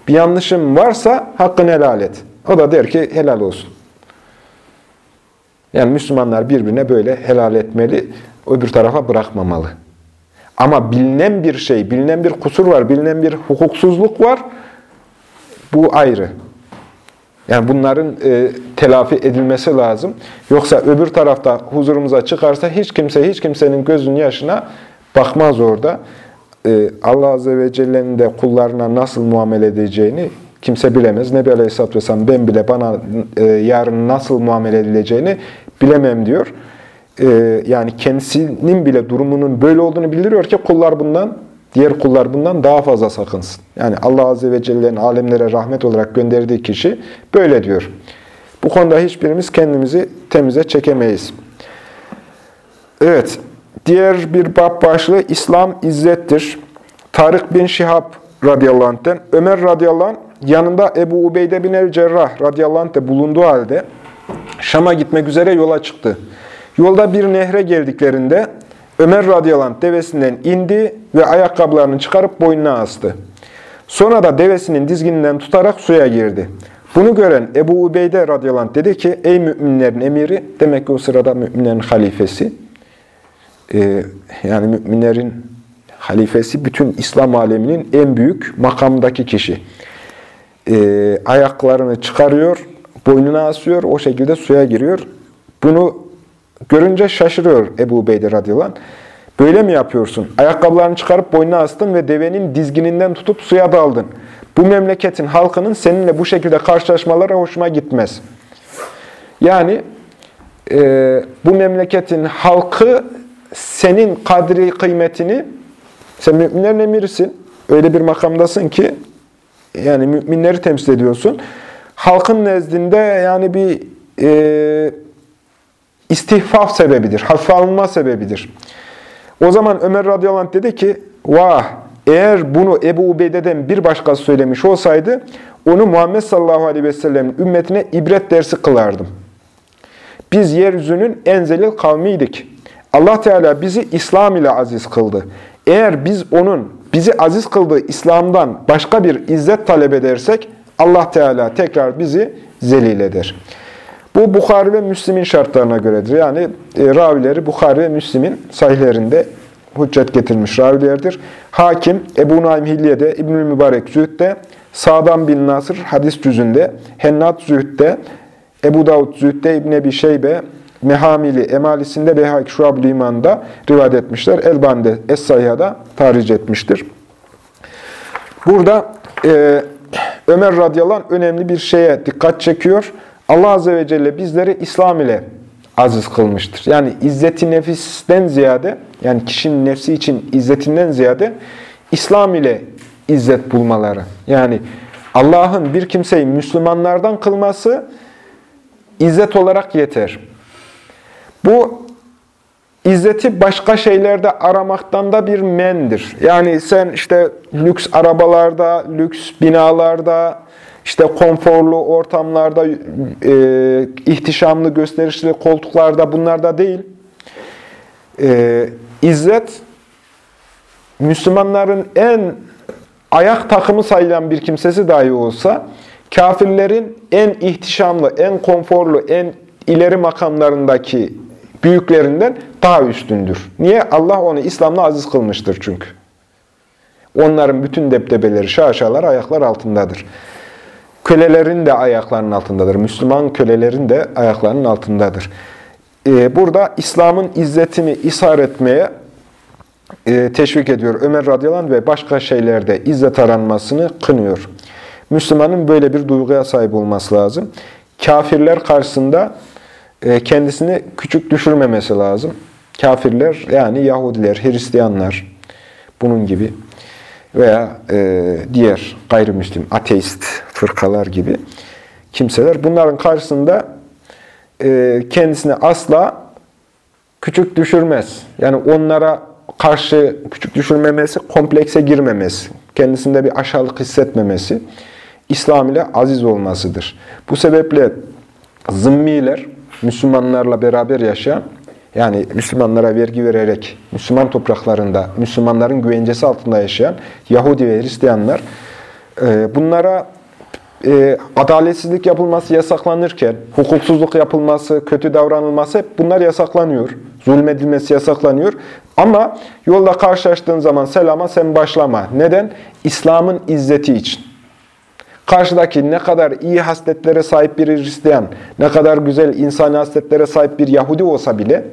A: bir yanlışım varsa hakkını helal et. O da der ki helal olsun. Yani Müslümanlar birbirine böyle helal etmeli, öbür tarafa bırakmamalı. Ama bilinen bir şey, bilinen bir kusur var, bilinen bir hukuksuzluk var. Bu ayrı. Yani bunların e, telafi edilmesi lazım. Yoksa öbür tarafta huzurumuza çıkarsa hiç kimse hiç kimsenin gözünün yaşına bakmaz orada. E, Allah Azze ve Celle'nin de kullarına nasıl muamele edeceğini kimse bilemez. Nebi Aleyhisselatü Vesselam ben bile bana e, yarın nasıl muamele edileceğini bilemem diyor. E, yani kendisinin bile durumunun böyle olduğunu bildiriyor ki kullar bundan diğer kullar bundan daha fazla sakınsın. Yani Allah Azze ve Celle'nin alemlere rahmet olarak gönderdiği kişi böyle diyor. Bu konuda hiçbirimiz kendimizi temize çekemeyiz. Evet, diğer bir bab başlığı İslam izzettir. Tarık bin Şihab radıyallahu anh'ten, Ömer radıyallahu anh yanında Ebu Ubeyde bin el-Cerrah radıyallahu anh de bulunduğu halde Şam'a gitmek üzere yola çıktı. Yolda bir nehre geldiklerinde Ömer radıyallahu anh devesinden indi ve ayakkabılarını çıkarıp boynuna astı. Sonra da devesinin dizgininden tutarak suya girdi. Bunu gören Ebu Ubeyde radıyallahu anh dedi ki, ey müminlerin emiri, demek ki o sırada müminlerin halifesi, ee, yani müminlerin halifesi bütün İslam aleminin en büyük makamdaki kişi. Ee, ayaklarını çıkarıyor, boynuna asıyor, o şekilde suya giriyor. Bunu Görünce şaşırıyor Ebu Ubeyde radıyallahu anh. Böyle mi yapıyorsun? Ayakkabılarını çıkarıp boynuna astın ve devenin dizgininden tutup suya daldın. Bu memleketin halkının seninle bu şekilde karşılaşmaları hoşuma gitmez. Yani e, bu memleketin halkı senin kadri kıymetini, sen müminlerin emirisin. Öyle bir makamdasın ki, yani müminleri temsil ediyorsun. Halkın nezdinde yani bir e, istihfaf sebebidir, hafife alınma sebebidir. O zaman Ömer radıyallahu anh dedi ki, vah eğer bunu Ebu Ubeyde'den bir başkası söylemiş olsaydı, onu Muhammed sallallahu aleyhi ve sellem'in ümmetine ibret dersi kılardım. Biz yeryüzünün en zelil kavmiydik. Allah Teala bizi İslam ile aziz kıldı. Eğer biz onun bizi aziz kıldığı İslam'dan başka bir izzet talep edersek, Allah Teala tekrar bizi zelil eder. Bu Bukhari ve Müslim'in şartlarına göredir. Yani e, ravileri Bukhari ve Müslim'in sahihlerinde hüccet getirmiş ravilerdir. Hakim, Ebu Naim Hilye'de, İbnül Mübarek Zühd'de, Sa'dan bin Nasır hadis cüzünde, Hennat Zühd'de, Ebu Davud Zühd'de, İbn Ebi Şeybe, Mehamili, Emalisinde, Behak Şuab Liman'da rivayet etmişler. Elbani'de, Es-Sayha'da tahric etmiştir. Burada e, Ömer radıyallahu anh önemli bir şeye dikkat çekiyor. Allah Azze ve Celle bizleri İslam ile aziz kılmıştır. Yani izzeti nefisten ziyade, yani kişinin nefsi için izzetinden ziyade İslam ile izzet bulmaları. Yani Allah'ın bir kimseyi Müslümanlardan kılması izzet olarak yeter. Bu izzeti başka şeylerde aramaktan da bir mendir. Yani sen işte lüks arabalarda, lüks binalarda, işte konforlu ortamlarda, e, ihtişamlı, gösterişli koltuklarda bunlarda değil. E, İzzet, Müslümanların en ayak takımı sayılan bir kimsesi dahi olsa, kafirlerin en ihtişamlı, en konforlu, en ileri makamlarındaki büyüklerinden daha üstündür. Niye? Allah onu İslam'la aziz kılmıştır çünkü. Onların bütün deptebeleri, şaşalar ayaklar altındadır. Kölelerin de ayaklarının altındadır. Müslüman kölelerin de ayaklarının altındadır. Ee, burada İslam'ın izzetini ishar etmeye e, teşvik ediyor Ömer radıyallahu ve başka şeylerde izzet aranmasını kınıyor. Müslümanın böyle bir duyguya sahip olması lazım. Kafirler karşısında kendisini küçük düşürmemesi lazım. Kafirler yani Yahudiler, Hristiyanlar bunun gibi veya e, diğer gayrimüslim, ateist fırkalar gibi kimseler bunların karşısında e, kendisini asla küçük düşürmez. Yani onlara karşı küçük düşürmemesi, komplekse girmemesi, kendisinde bir aşağılık hissetmemesi, İslam ile aziz olmasıdır. Bu sebeple zımmiler, Müslümanlarla beraber yaşayan yani Müslümanlara vergi vererek, Müslüman topraklarında, Müslümanların güvencesi altında yaşayan Yahudi ve Hristiyanlar, e, bunlara e, adaletsizlik yapılması yasaklanırken, hukuksuzluk yapılması, kötü davranılması bunlar yasaklanıyor. Zulmedilmesi yasaklanıyor. Ama yolda karşılaştığın zaman selama sen başlama. Neden? İslam'ın izzeti için. Karşıdaki ne kadar iyi hasletlere sahip bir Hristiyan, ne kadar güzel insani hasletlere sahip bir Yahudi olsa bile,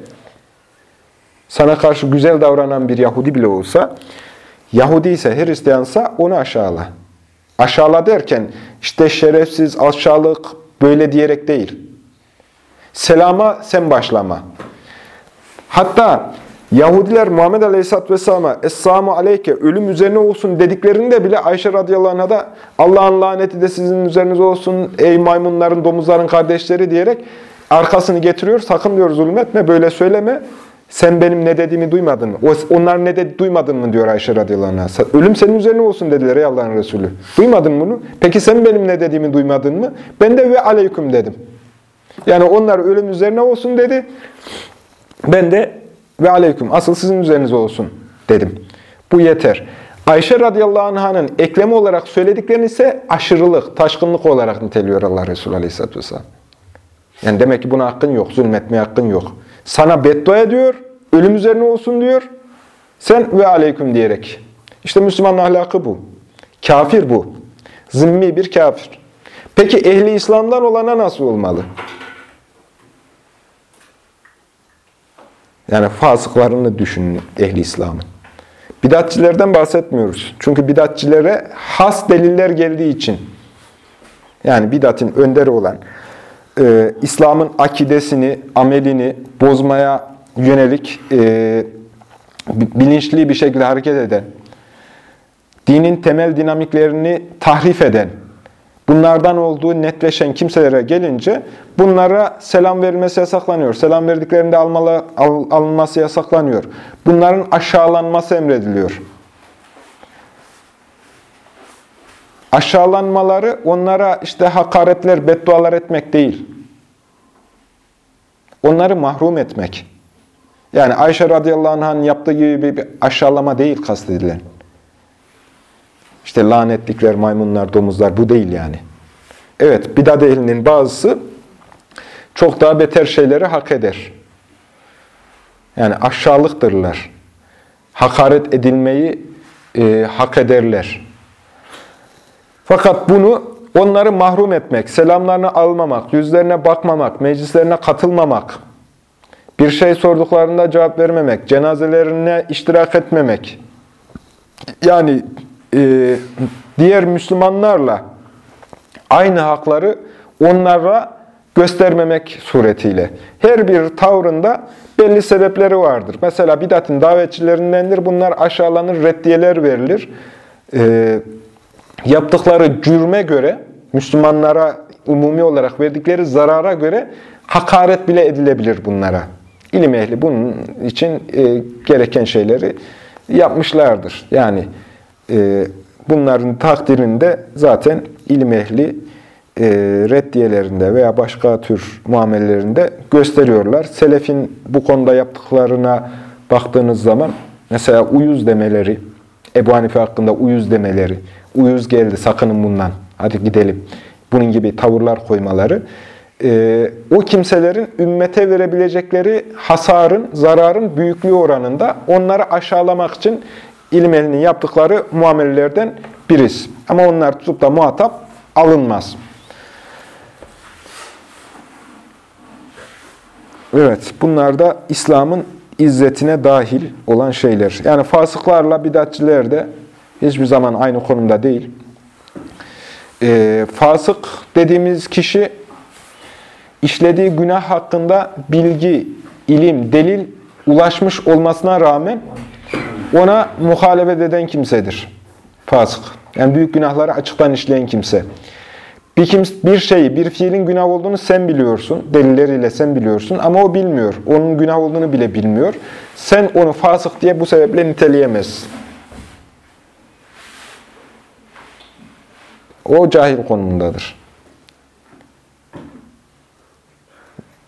A: sana karşı güzel davranan bir Yahudi bile olsa, Yahudi ise Hristiyansa onu aşağıla. Aşağıla derken işte şerefsiz, aşağılık böyle diyerek değil. Selama sen başlama. Hatta Yahudiler Muhammed Aleyhisselatü Vesselam'a Es-salamu aleyke, ölüm üzerine olsun dediklerinde bile Ayşe radıyallahu anh'a da Allah'ın laneti de sizin üzerinize olsun ey maymunların, domuzların kardeşleri diyerek arkasını getiriyor. Sakın diyor zulmetme, böyle söyleme. Sen benim ne dediğimi duymadın mı? Onlar ne dedi duymadın mı diyor Ayşe radıyallahu anh'a. Ölüm senin üzerine olsun dediler ey Allah'ın Resulü. Duymadın bunu? Peki sen benim ne dediğimi duymadın mı? Ben de ve aleyküm dedim. Yani onlar ölüm üzerine olsun dedi. Ben de ve aleyküm asıl sizin üzerinize olsun dedim. Bu yeter. Ayşe radıyallahu anh'ın eklemi olarak söylediklerini ise aşırılık, taşkınlık olarak niteliyor Allah Resulü aleyhisselatü vesselam. Yani demek ki buna hakkın yok, zulmetmeye hakkın yok. Sana beddua diyor, ölüm üzerine olsun diyor. Sen ve aleyküm diyerek. İşte Müslümanın ahlakı bu. Kafir bu. Zimmi bir kafir. Peki ehli İslam'dan olana nasıl olmalı? Yani fasıklarını düşünün ehli İslam'ın. Bidatçilerden bahsetmiyoruz. Çünkü bidatçilere has deliller geldiği için, yani bidatın önderi olan, e, İslam'ın akidesini, amelini bozmaya yönelik e, bilinçli bir şekilde hareket eden, dinin temel dinamiklerini tahrif eden, bunlardan olduğu netleşen kimselere gelince bunlara selam verilmesi yasaklanıyor. Selam verdiklerinde almalı, al, alınması yasaklanıyor. Bunların aşağılanması emrediliyor. Aşağılanmaları onlara işte hakaretler, beddualar etmek değil. Onları mahrum etmek. Yani Ayşe radıyallahu anh'ın yaptığı gibi bir aşağılama değil kastedilen. İşte lanetlikler, maymunlar, domuzlar bu değil yani. Evet, bidat ehlinin bazısı çok daha beter şeyleri hak eder. Yani aşağılıktırlar. Hakaret edilmeyi e, hak ederler. Fakat bunu onları mahrum etmek, selamlarını almamak, yüzlerine bakmamak, meclislerine katılmamak, bir şey sorduklarında cevap vermemek, cenazelerine iştirak etmemek, yani e, diğer Müslümanlarla aynı hakları onlara göstermemek suretiyle. Her bir tavrında belli sebepleri vardır. Mesela bidatın davetçilerindendir. Bunlar aşağılanır, reddiyeler verilir. E, yaptıkları cürme göre, Müslümanlara umumi olarak verdikleri zarara göre hakaret bile edilebilir bunlara. İlim ehli bunun için e, gereken şeyleri yapmışlardır. Yani e, bunların takdirinde zaten ilim ehli e, reddiyelerinde veya başka tür muamellerinde gösteriyorlar. Selefin bu konuda yaptıklarına baktığınız zaman mesela uyuz demeleri, Ebu Hanife hakkında uyuz demeleri, uyuz geldi sakının bundan, hadi gidelim. Bunun gibi tavırlar koymaları, e, o kimselerin ümmete verebilecekleri hasarın, zararın büyüklüğü oranında onları aşağılamak için ilim ehlinin yaptıkları muamelelerden birisi. Ama onlar tutup da muhatap alınmaz. Evet, bunlar da İslam'ın izzetine dahil olan şeyler. Yani fasıklarla bidatçiler de hiçbir zaman aynı konumda değil. E, fasık dediğimiz kişi işlediği günah hakkında bilgi, ilim, delil ulaşmış olmasına rağmen ona muhalefet eden kimsedir. Fasık. Yani büyük günahları açıktan işleyen kimse. Bir, kimse, bir şeyi, bir fiilin günah olduğunu sen biliyorsun. Delilleriyle sen biliyorsun ama o bilmiyor. Onun günah olduğunu bile bilmiyor. Sen onu fasık diye bu sebeple niteleyemezsin. O cahil konumundadır.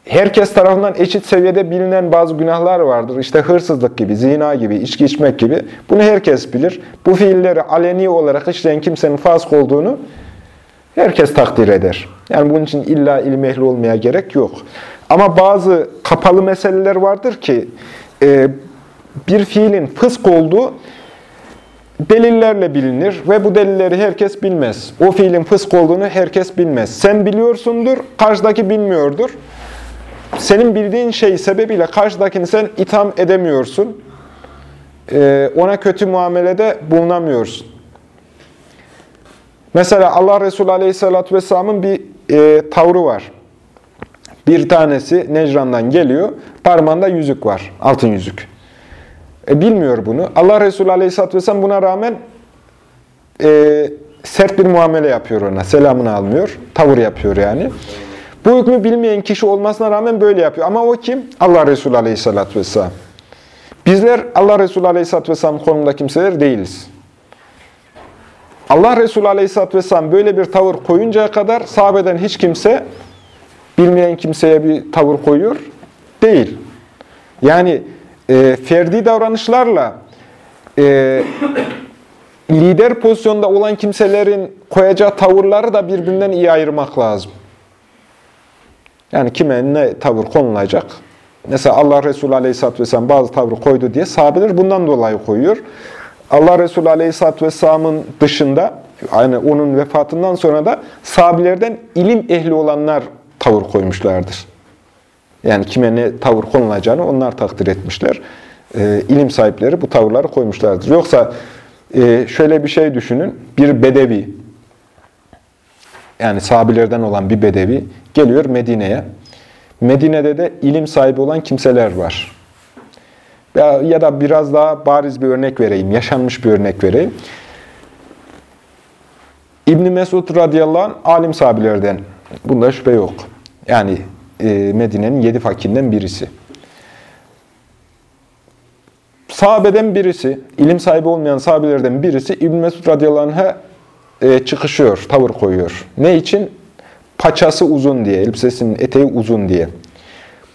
A: Herkes tarafından eşit seviyede bilinen bazı günahlar vardır. İşte hırsızlık gibi, zina gibi, içki içmek gibi. Bunu herkes bilir. Bu fiilleri aleni olarak işleyen kimsenin fasık olduğunu herkes takdir eder. Yani bunun için illa ilim ehli olmaya gerek yok. Ama bazı kapalı meseleler vardır ki e, bir fiilin fısk olduğu delillerle bilinir ve bu delilleri herkes bilmez. O fiilin fısk olduğunu herkes bilmez. Sen biliyorsundur, karşıdaki bilmiyordur. Senin bildiğin şey sebebiyle karşıdakini sen itham edemiyorsun. Ee, ona kötü muamelede bulunamıyorsun. Mesela Allah Resulü Aleyhisselatü Vesselam'ın bir e, tavrı var. Bir tanesi Necran'dan geliyor, parmağında yüzük var, altın yüzük. E, bilmiyor bunu. Allah Resulü Aleyhisselatü Vesselam buna rağmen e, sert bir muamele yapıyor ona. Selamını almıyor. Tavır yapıyor yani. Bu hükmü bilmeyen kişi olmasına rağmen böyle yapıyor. Ama o kim? Allah Resulü Aleyhisselatü Vesselam. Bizler Allah Resulü Aleyhisselatü Vesselam konumunda kimseler değiliz. Allah Resulü Aleyhisselatü Vesselam böyle bir tavır koyuncaya kadar sahabeden hiç kimse bilmeyen kimseye bir tavır koyuyor değil. Yani e, ferdi davranışlarla e, lider pozisyonda olan kimselerin koyacağı tavırları da birbirinden iyi ayırmak lazım. Yani kime ne tavır konulacak? Mesela Allah Resulü Aleyhisselatü Vesselam bazı tavrı koydu diye sahabeler bundan dolayı koyuyor. Allah Resulü Aleyhisselatü Vesselam'ın dışında, yani onun vefatından sonra da sahabelerden ilim ehli olanlar tavır koymuşlardır. Yani kime ne tavır konulacağını onlar takdir etmişler. E, ilim sahipleri bu tavırları koymuşlardır. Yoksa e, şöyle bir şey düşünün, bir bedevi, yani sahabilerden olan bir bedevi geliyor Medine'ye. Medine'de de ilim sahibi olan kimseler var. Ya, ya da biraz daha bariz bir örnek vereyim, yaşanmış bir örnek vereyim. İbn Mesud radıyallahu anh alim sahabilerden. Bunda şüphe yok. Yani e, Medine'nin yedi fakirden birisi. Sahabeden birisi, ilim sahibi olmayan sahabelerden birisi İbn Mesud radıyallahu anh'a e, çıkışıyor, tavır koyuyor. Ne için? Paçası uzun diye, elbisesinin eteği uzun diye.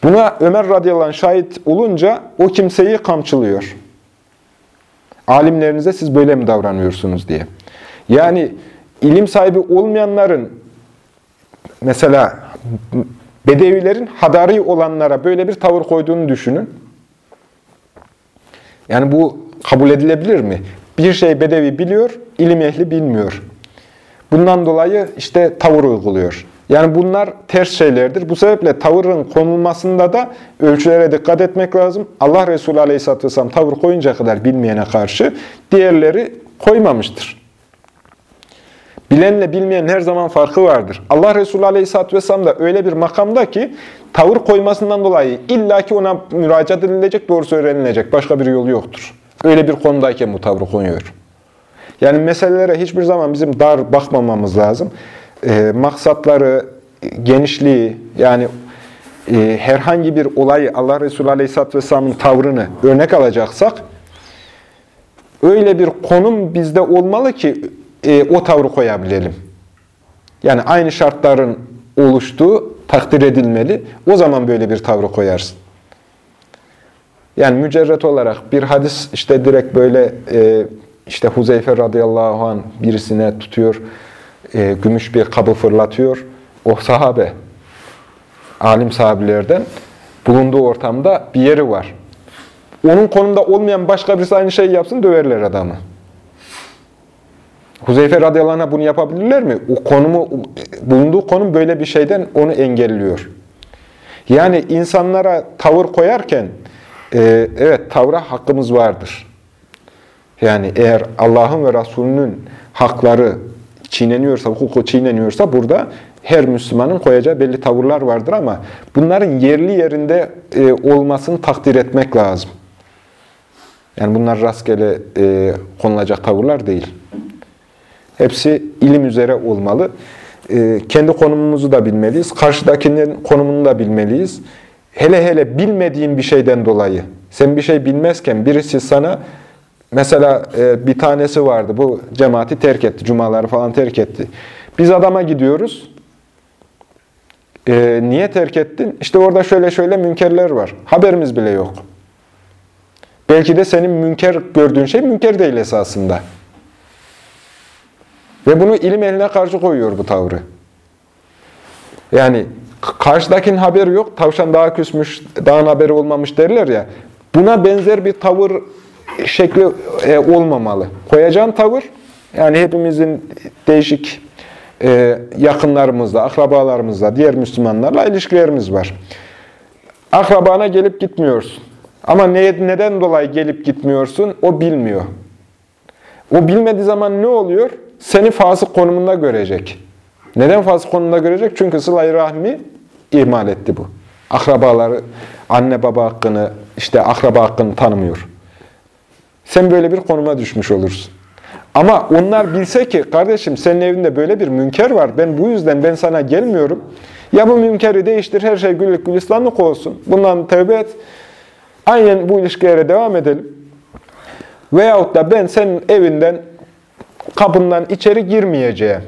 A: Buna Ömer radıyallahu anh şahit olunca o kimseyi kamçılıyor. Alimlerinize siz böyle mi davranıyorsunuz diye. Yani ilim sahibi olmayanların mesela Bedevilerin hadari olanlara böyle bir tavır koyduğunu düşünün. Yani bu kabul edilebilir mi? Bir şey Bedevi biliyor, ilim ehli bilmiyor. Bundan dolayı işte tavır uyguluyor. Yani bunlar ters şeylerdir. Bu sebeple tavırın konulmasında da ölçülere dikkat etmek lazım. Allah Resulü Aleyhisselatü Vesselam tavır koyunca kadar bilmeyene karşı diğerleri koymamıştır. Bilenle bilmeyen her zaman farkı vardır. Allah Resulü Aleyhisselatü Vesselam da öyle bir makamda ki tavır koymasından dolayı illaki ona müracaat edilecek, doğrusu öğrenilecek. Başka bir yolu yoktur. Öyle bir konudayken bu tavrı koyuyor. Yani meselelere hiçbir zaman bizim dar bakmamamız lazım. E, maksatları, genişliği, yani e, herhangi bir olayı Allah Resulü Aleyhisselatü Vesselam'ın tavrını örnek alacaksak, öyle bir konum bizde olmalı ki e, o tavrı koyabilelim. Yani aynı şartların oluştuğu takdir edilmeli. O zaman böyle bir tavrı koyarsın. Yani mücerret olarak bir hadis işte direkt böyle e, işte Huzeyfe radıyallahu an birisine tutuyor, e, gümüş bir kabı fırlatıyor. O sahabe, alim sahabilerden bulunduğu ortamda bir yeri var. Onun konumda olmayan başka birisi aynı şeyi yapsın döverler adamı. Huzeyfe radıyallahu bunu yapabilirler mi? O konumu, bulunduğu konum böyle bir şeyden onu engelliyor. Yani insanlara tavır koyarken, e, evet tavra hakkımız vardır. Yani eğer Allah'ın ve Resulünün hakları çiğneniyorsa, hukuku çiğneniyorsa burada her Müslümanın koyacağı belli tavırlar vardır ama bunların yerli yerinde e, olmasını takdir etmek lazım. Yani bunlar rastgele e, konulacak tavırlar değil. Hepsi ilim üzere olmalı. E, kendi konumumuzu da bilmeliyiz. Karşıdakinin konumunu da bilmeliyiz. Hele hele bilmediğin bir şeyden dolayı. Sen bir şey bilmezken birisi sana mesela e, bir tanesi vardı. Bu cemaati terk etti. Cumaları falan terk etti. Biz adama gidiyoruz. E, niye terk ettin? İşte orada şöyle şöyle münkerler var. Haberimiz bile yok. Belki de senin münker gördüğün şey münker değil esasında. Ve bunu ilim eline karşı koyuyor bu tavrı. Yani karşıdakinin haberi yok, tavşan daha küsmüş, dağın haberi olmamış derler ya. Buna benzer bir tavır şekli e, olmamalı. Koyacağın tavır, yani hepimizin değişik e, yakınlarımızla, akrabalarımızla, diğer Müslümanlarla ilişkilerimiz var. Akrabana gelip gitmiyorsun. Ama ne, neden dolayı gelip gitmiyorsun? O bilmiyor. O bilmediği zaman ne oluyor? Seni fasık konumunda görecek. Neden fasık konumunda görecek? Çünkü sıla rahmi ihmal etti bu. Akrabaları, anne baba hakkını, işte akraba hakkını tanımıyor. Sen böyle bir konuma düşmüş olursun. Ama onlar bilse ki kardeşim senin evinde böyle bir münker var. Ben bu yüzden ben sana gelmiyorum. Ya bu münkeri değiştir, her şey güllük gülistanlık olsun. Bundan tevbe et. Aynen bu ilişkilere devam edelim. Veyahut da ben senin evinden, kapından içeri girmeyeceğim.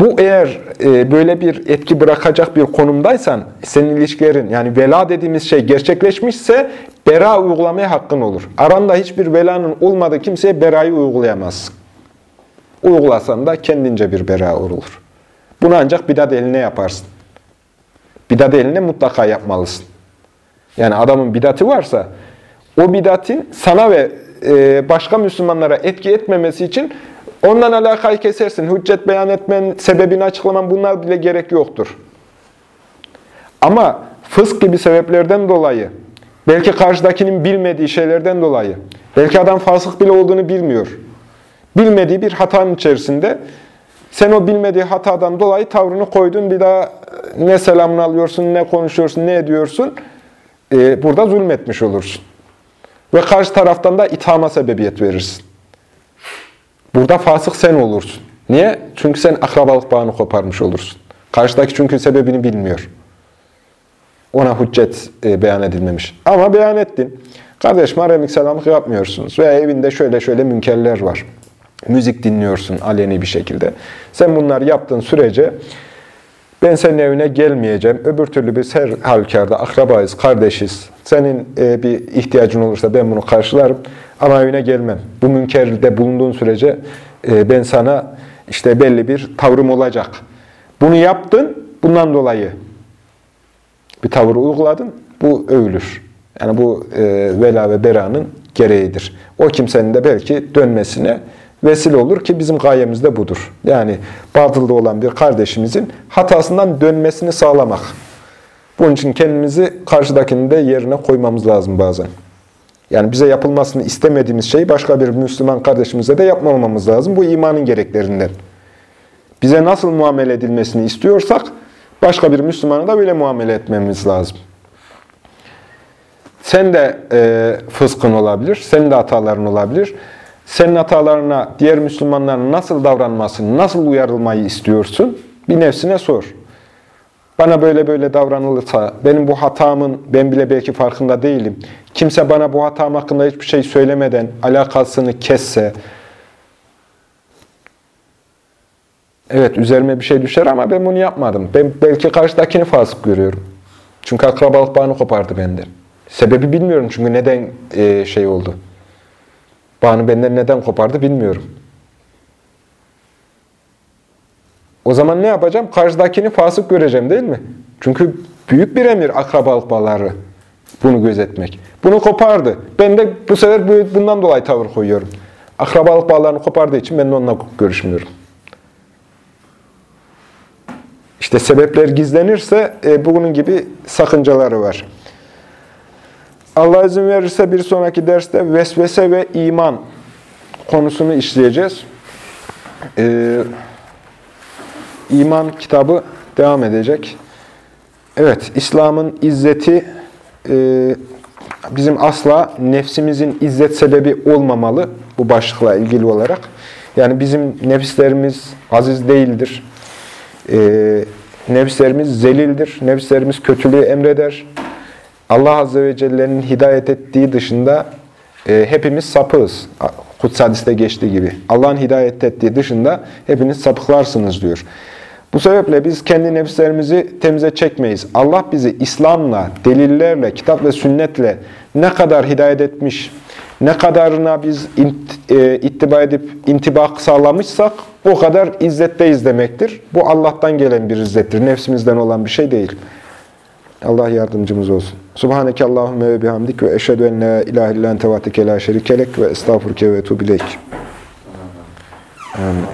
A: Bu eğer e, böyle bir etki bırakacak bir konumdaysan, senin ilişkilerin, yani vela dediğimiz şey gerçekleşmişse, bera uygulamaya hakkın olur. Aranda hiçbir velanın olmadığı kimseye berayı uygulayamazsın. Uygulasan da kendince bir bera olur. Bunu ancak bidat eline yaparsın. Bidat eline mutlaka yapmalısın. Yani adamın bidatı varsa, o bidatin sana ve e, başka Müslümanlara etki etmemesi için ondan alakayı kesersin. Hüccet beyan etmen, sebebini açıklaman bunlar bile gerek yoktur. Ama fısk gibi sebeplerden dolayı, belki karşıdakinin bilmediği şeylerden dolayı, belki adam fasık bile olduğunu bilmiyor. Bilmediği bir hatanın içerisinde sen o bilmediği hatadan dolayı tavrını koydun. Bir daha ne selamını alıyorsun, ne konuşuyorsun, ne ediyorsun. Ee, burada zulmetmiş olursun. Ve karşı taraftan da ithama sebebiyet verirsin. Burada fasık sen olursun. Niye? Çünkü sen akrabalık bağını koparmış olursun. Karşıdaki çünkü sebebini bilmiyor. Ona hüccet e, beyan edilmemiş. Ama beyan ettin. Kardeş mahremlik selamlık yapmıyorsunuz. Veya evinde şöyle şöyle münkerler var. Müzik dinliyorsun aleni bir şekilde. Sen bunları yaptığın sürece ben senin evine gelmeyeceğim. Öbür türlü biz her halükarda akrabayız, kardeşiz. Senin e, bir ihtiyacın olursa ben bunu karşılarım ama evine gelmem. Bu münkerde bulunduğun sürece e, ben sana işte belli bir tavrım olacak. Bunu yaptın, bundan dolayı bir tavır uyguladın, bu övülür. Yani bu e, vela ve beranın gereğidir. O kimsenin de belki dönmesine vesile olur ki bizim gayemiz de budur. Yani batılda olan bir kardeşimizin hatasından dönmesini sağlamak. Bunun için kendimizi karşıdakinin de yerine koymamız lazım bazen. Yani bize yapılmasını istemediğimiz şeyi başka bir Müslüman kardeşimize de yapmamamız lazım. Bu imanın gereklerinden. Bize nasıl muamele edilmesini istiyorsak başka bir Müslümana da böyle muamele etmemiz lazım. Sen de e, fıskın olabilir, senin de hataların olabilir senin hatalarına diğer Müslümanların nasıl davranmasını, nasıl uyarılmayı istiyorsun? Bir nefsine sor. Bana böyle böyle davranılırsa, benim bu hatamın ben bile belki farkında değilim. Kimse bana bu hatam hakkında hiçbir şey söylemeden alakasını kesse, evet üzerime bir şey düşer ama ben bunu yapmadım. Ben belki karşıdakini fasık görüyorum. Çünkü akrabalık bağını kopardı benden. Sebebi bilmiyorum çünkü neden e, şey oldu. Bağını benden neden kopardı bilmiyorum. O zaman ne yapacağım? Karşıdakini fasık göreceğim değil mi? Çünkü büyük bir emir akrabalık bağları bunu gözetmek. Bunu kopardı. Ben de bu sefer bundan dolayı tavır koyuyorum. Akrabalık bağlarını kopardığı için ben de onunla görüşmüyorum. İşte sebepler gizlenirse e, bunun gibi sakıncaları var. Allah izin verirse bir sonraki derste vesvese ve iman konusunu işleyeceğiz. Ee, iman kitabı devam edecek. Evet, İslam'ın izzeti e, bizim asla nefsimizin izzet sebebi olmamalı bu başlıkla ilgili olarak. Yani bizim nefislerimiz aziz değildir. E, nefislerimiz zelildir. Nefislerimiz kötülüğü emreder. Allah Azze ve Celle'nin hidayet ettiği dışında e, hepimiz sapığız. Kutsi hadiste geçtiği gibi. Allah'ın hidayet ettiği dışında hepiniz sapıklarsınız diyor. Bu sebeple biz kendi nefislerimizi temize çekmeyiz. Allah bizi İslam'la, delillerle, kitap ve sünnetle ne kadar hidayet etmiş, ne kadarına biz e, ittiba edip intibak sağlamışsak o kadar izzetteyiz demektir. Bu Allah'tan gelen bir izzettir. Nefsimizden olan bir şey değil. Allah yardımcımız olsun. Subhaneke Allahümme ve bihamdik ve eşhedü en la ilahe illan tevatike la şerikelek ve estağfurke ve etubileyk. Amin.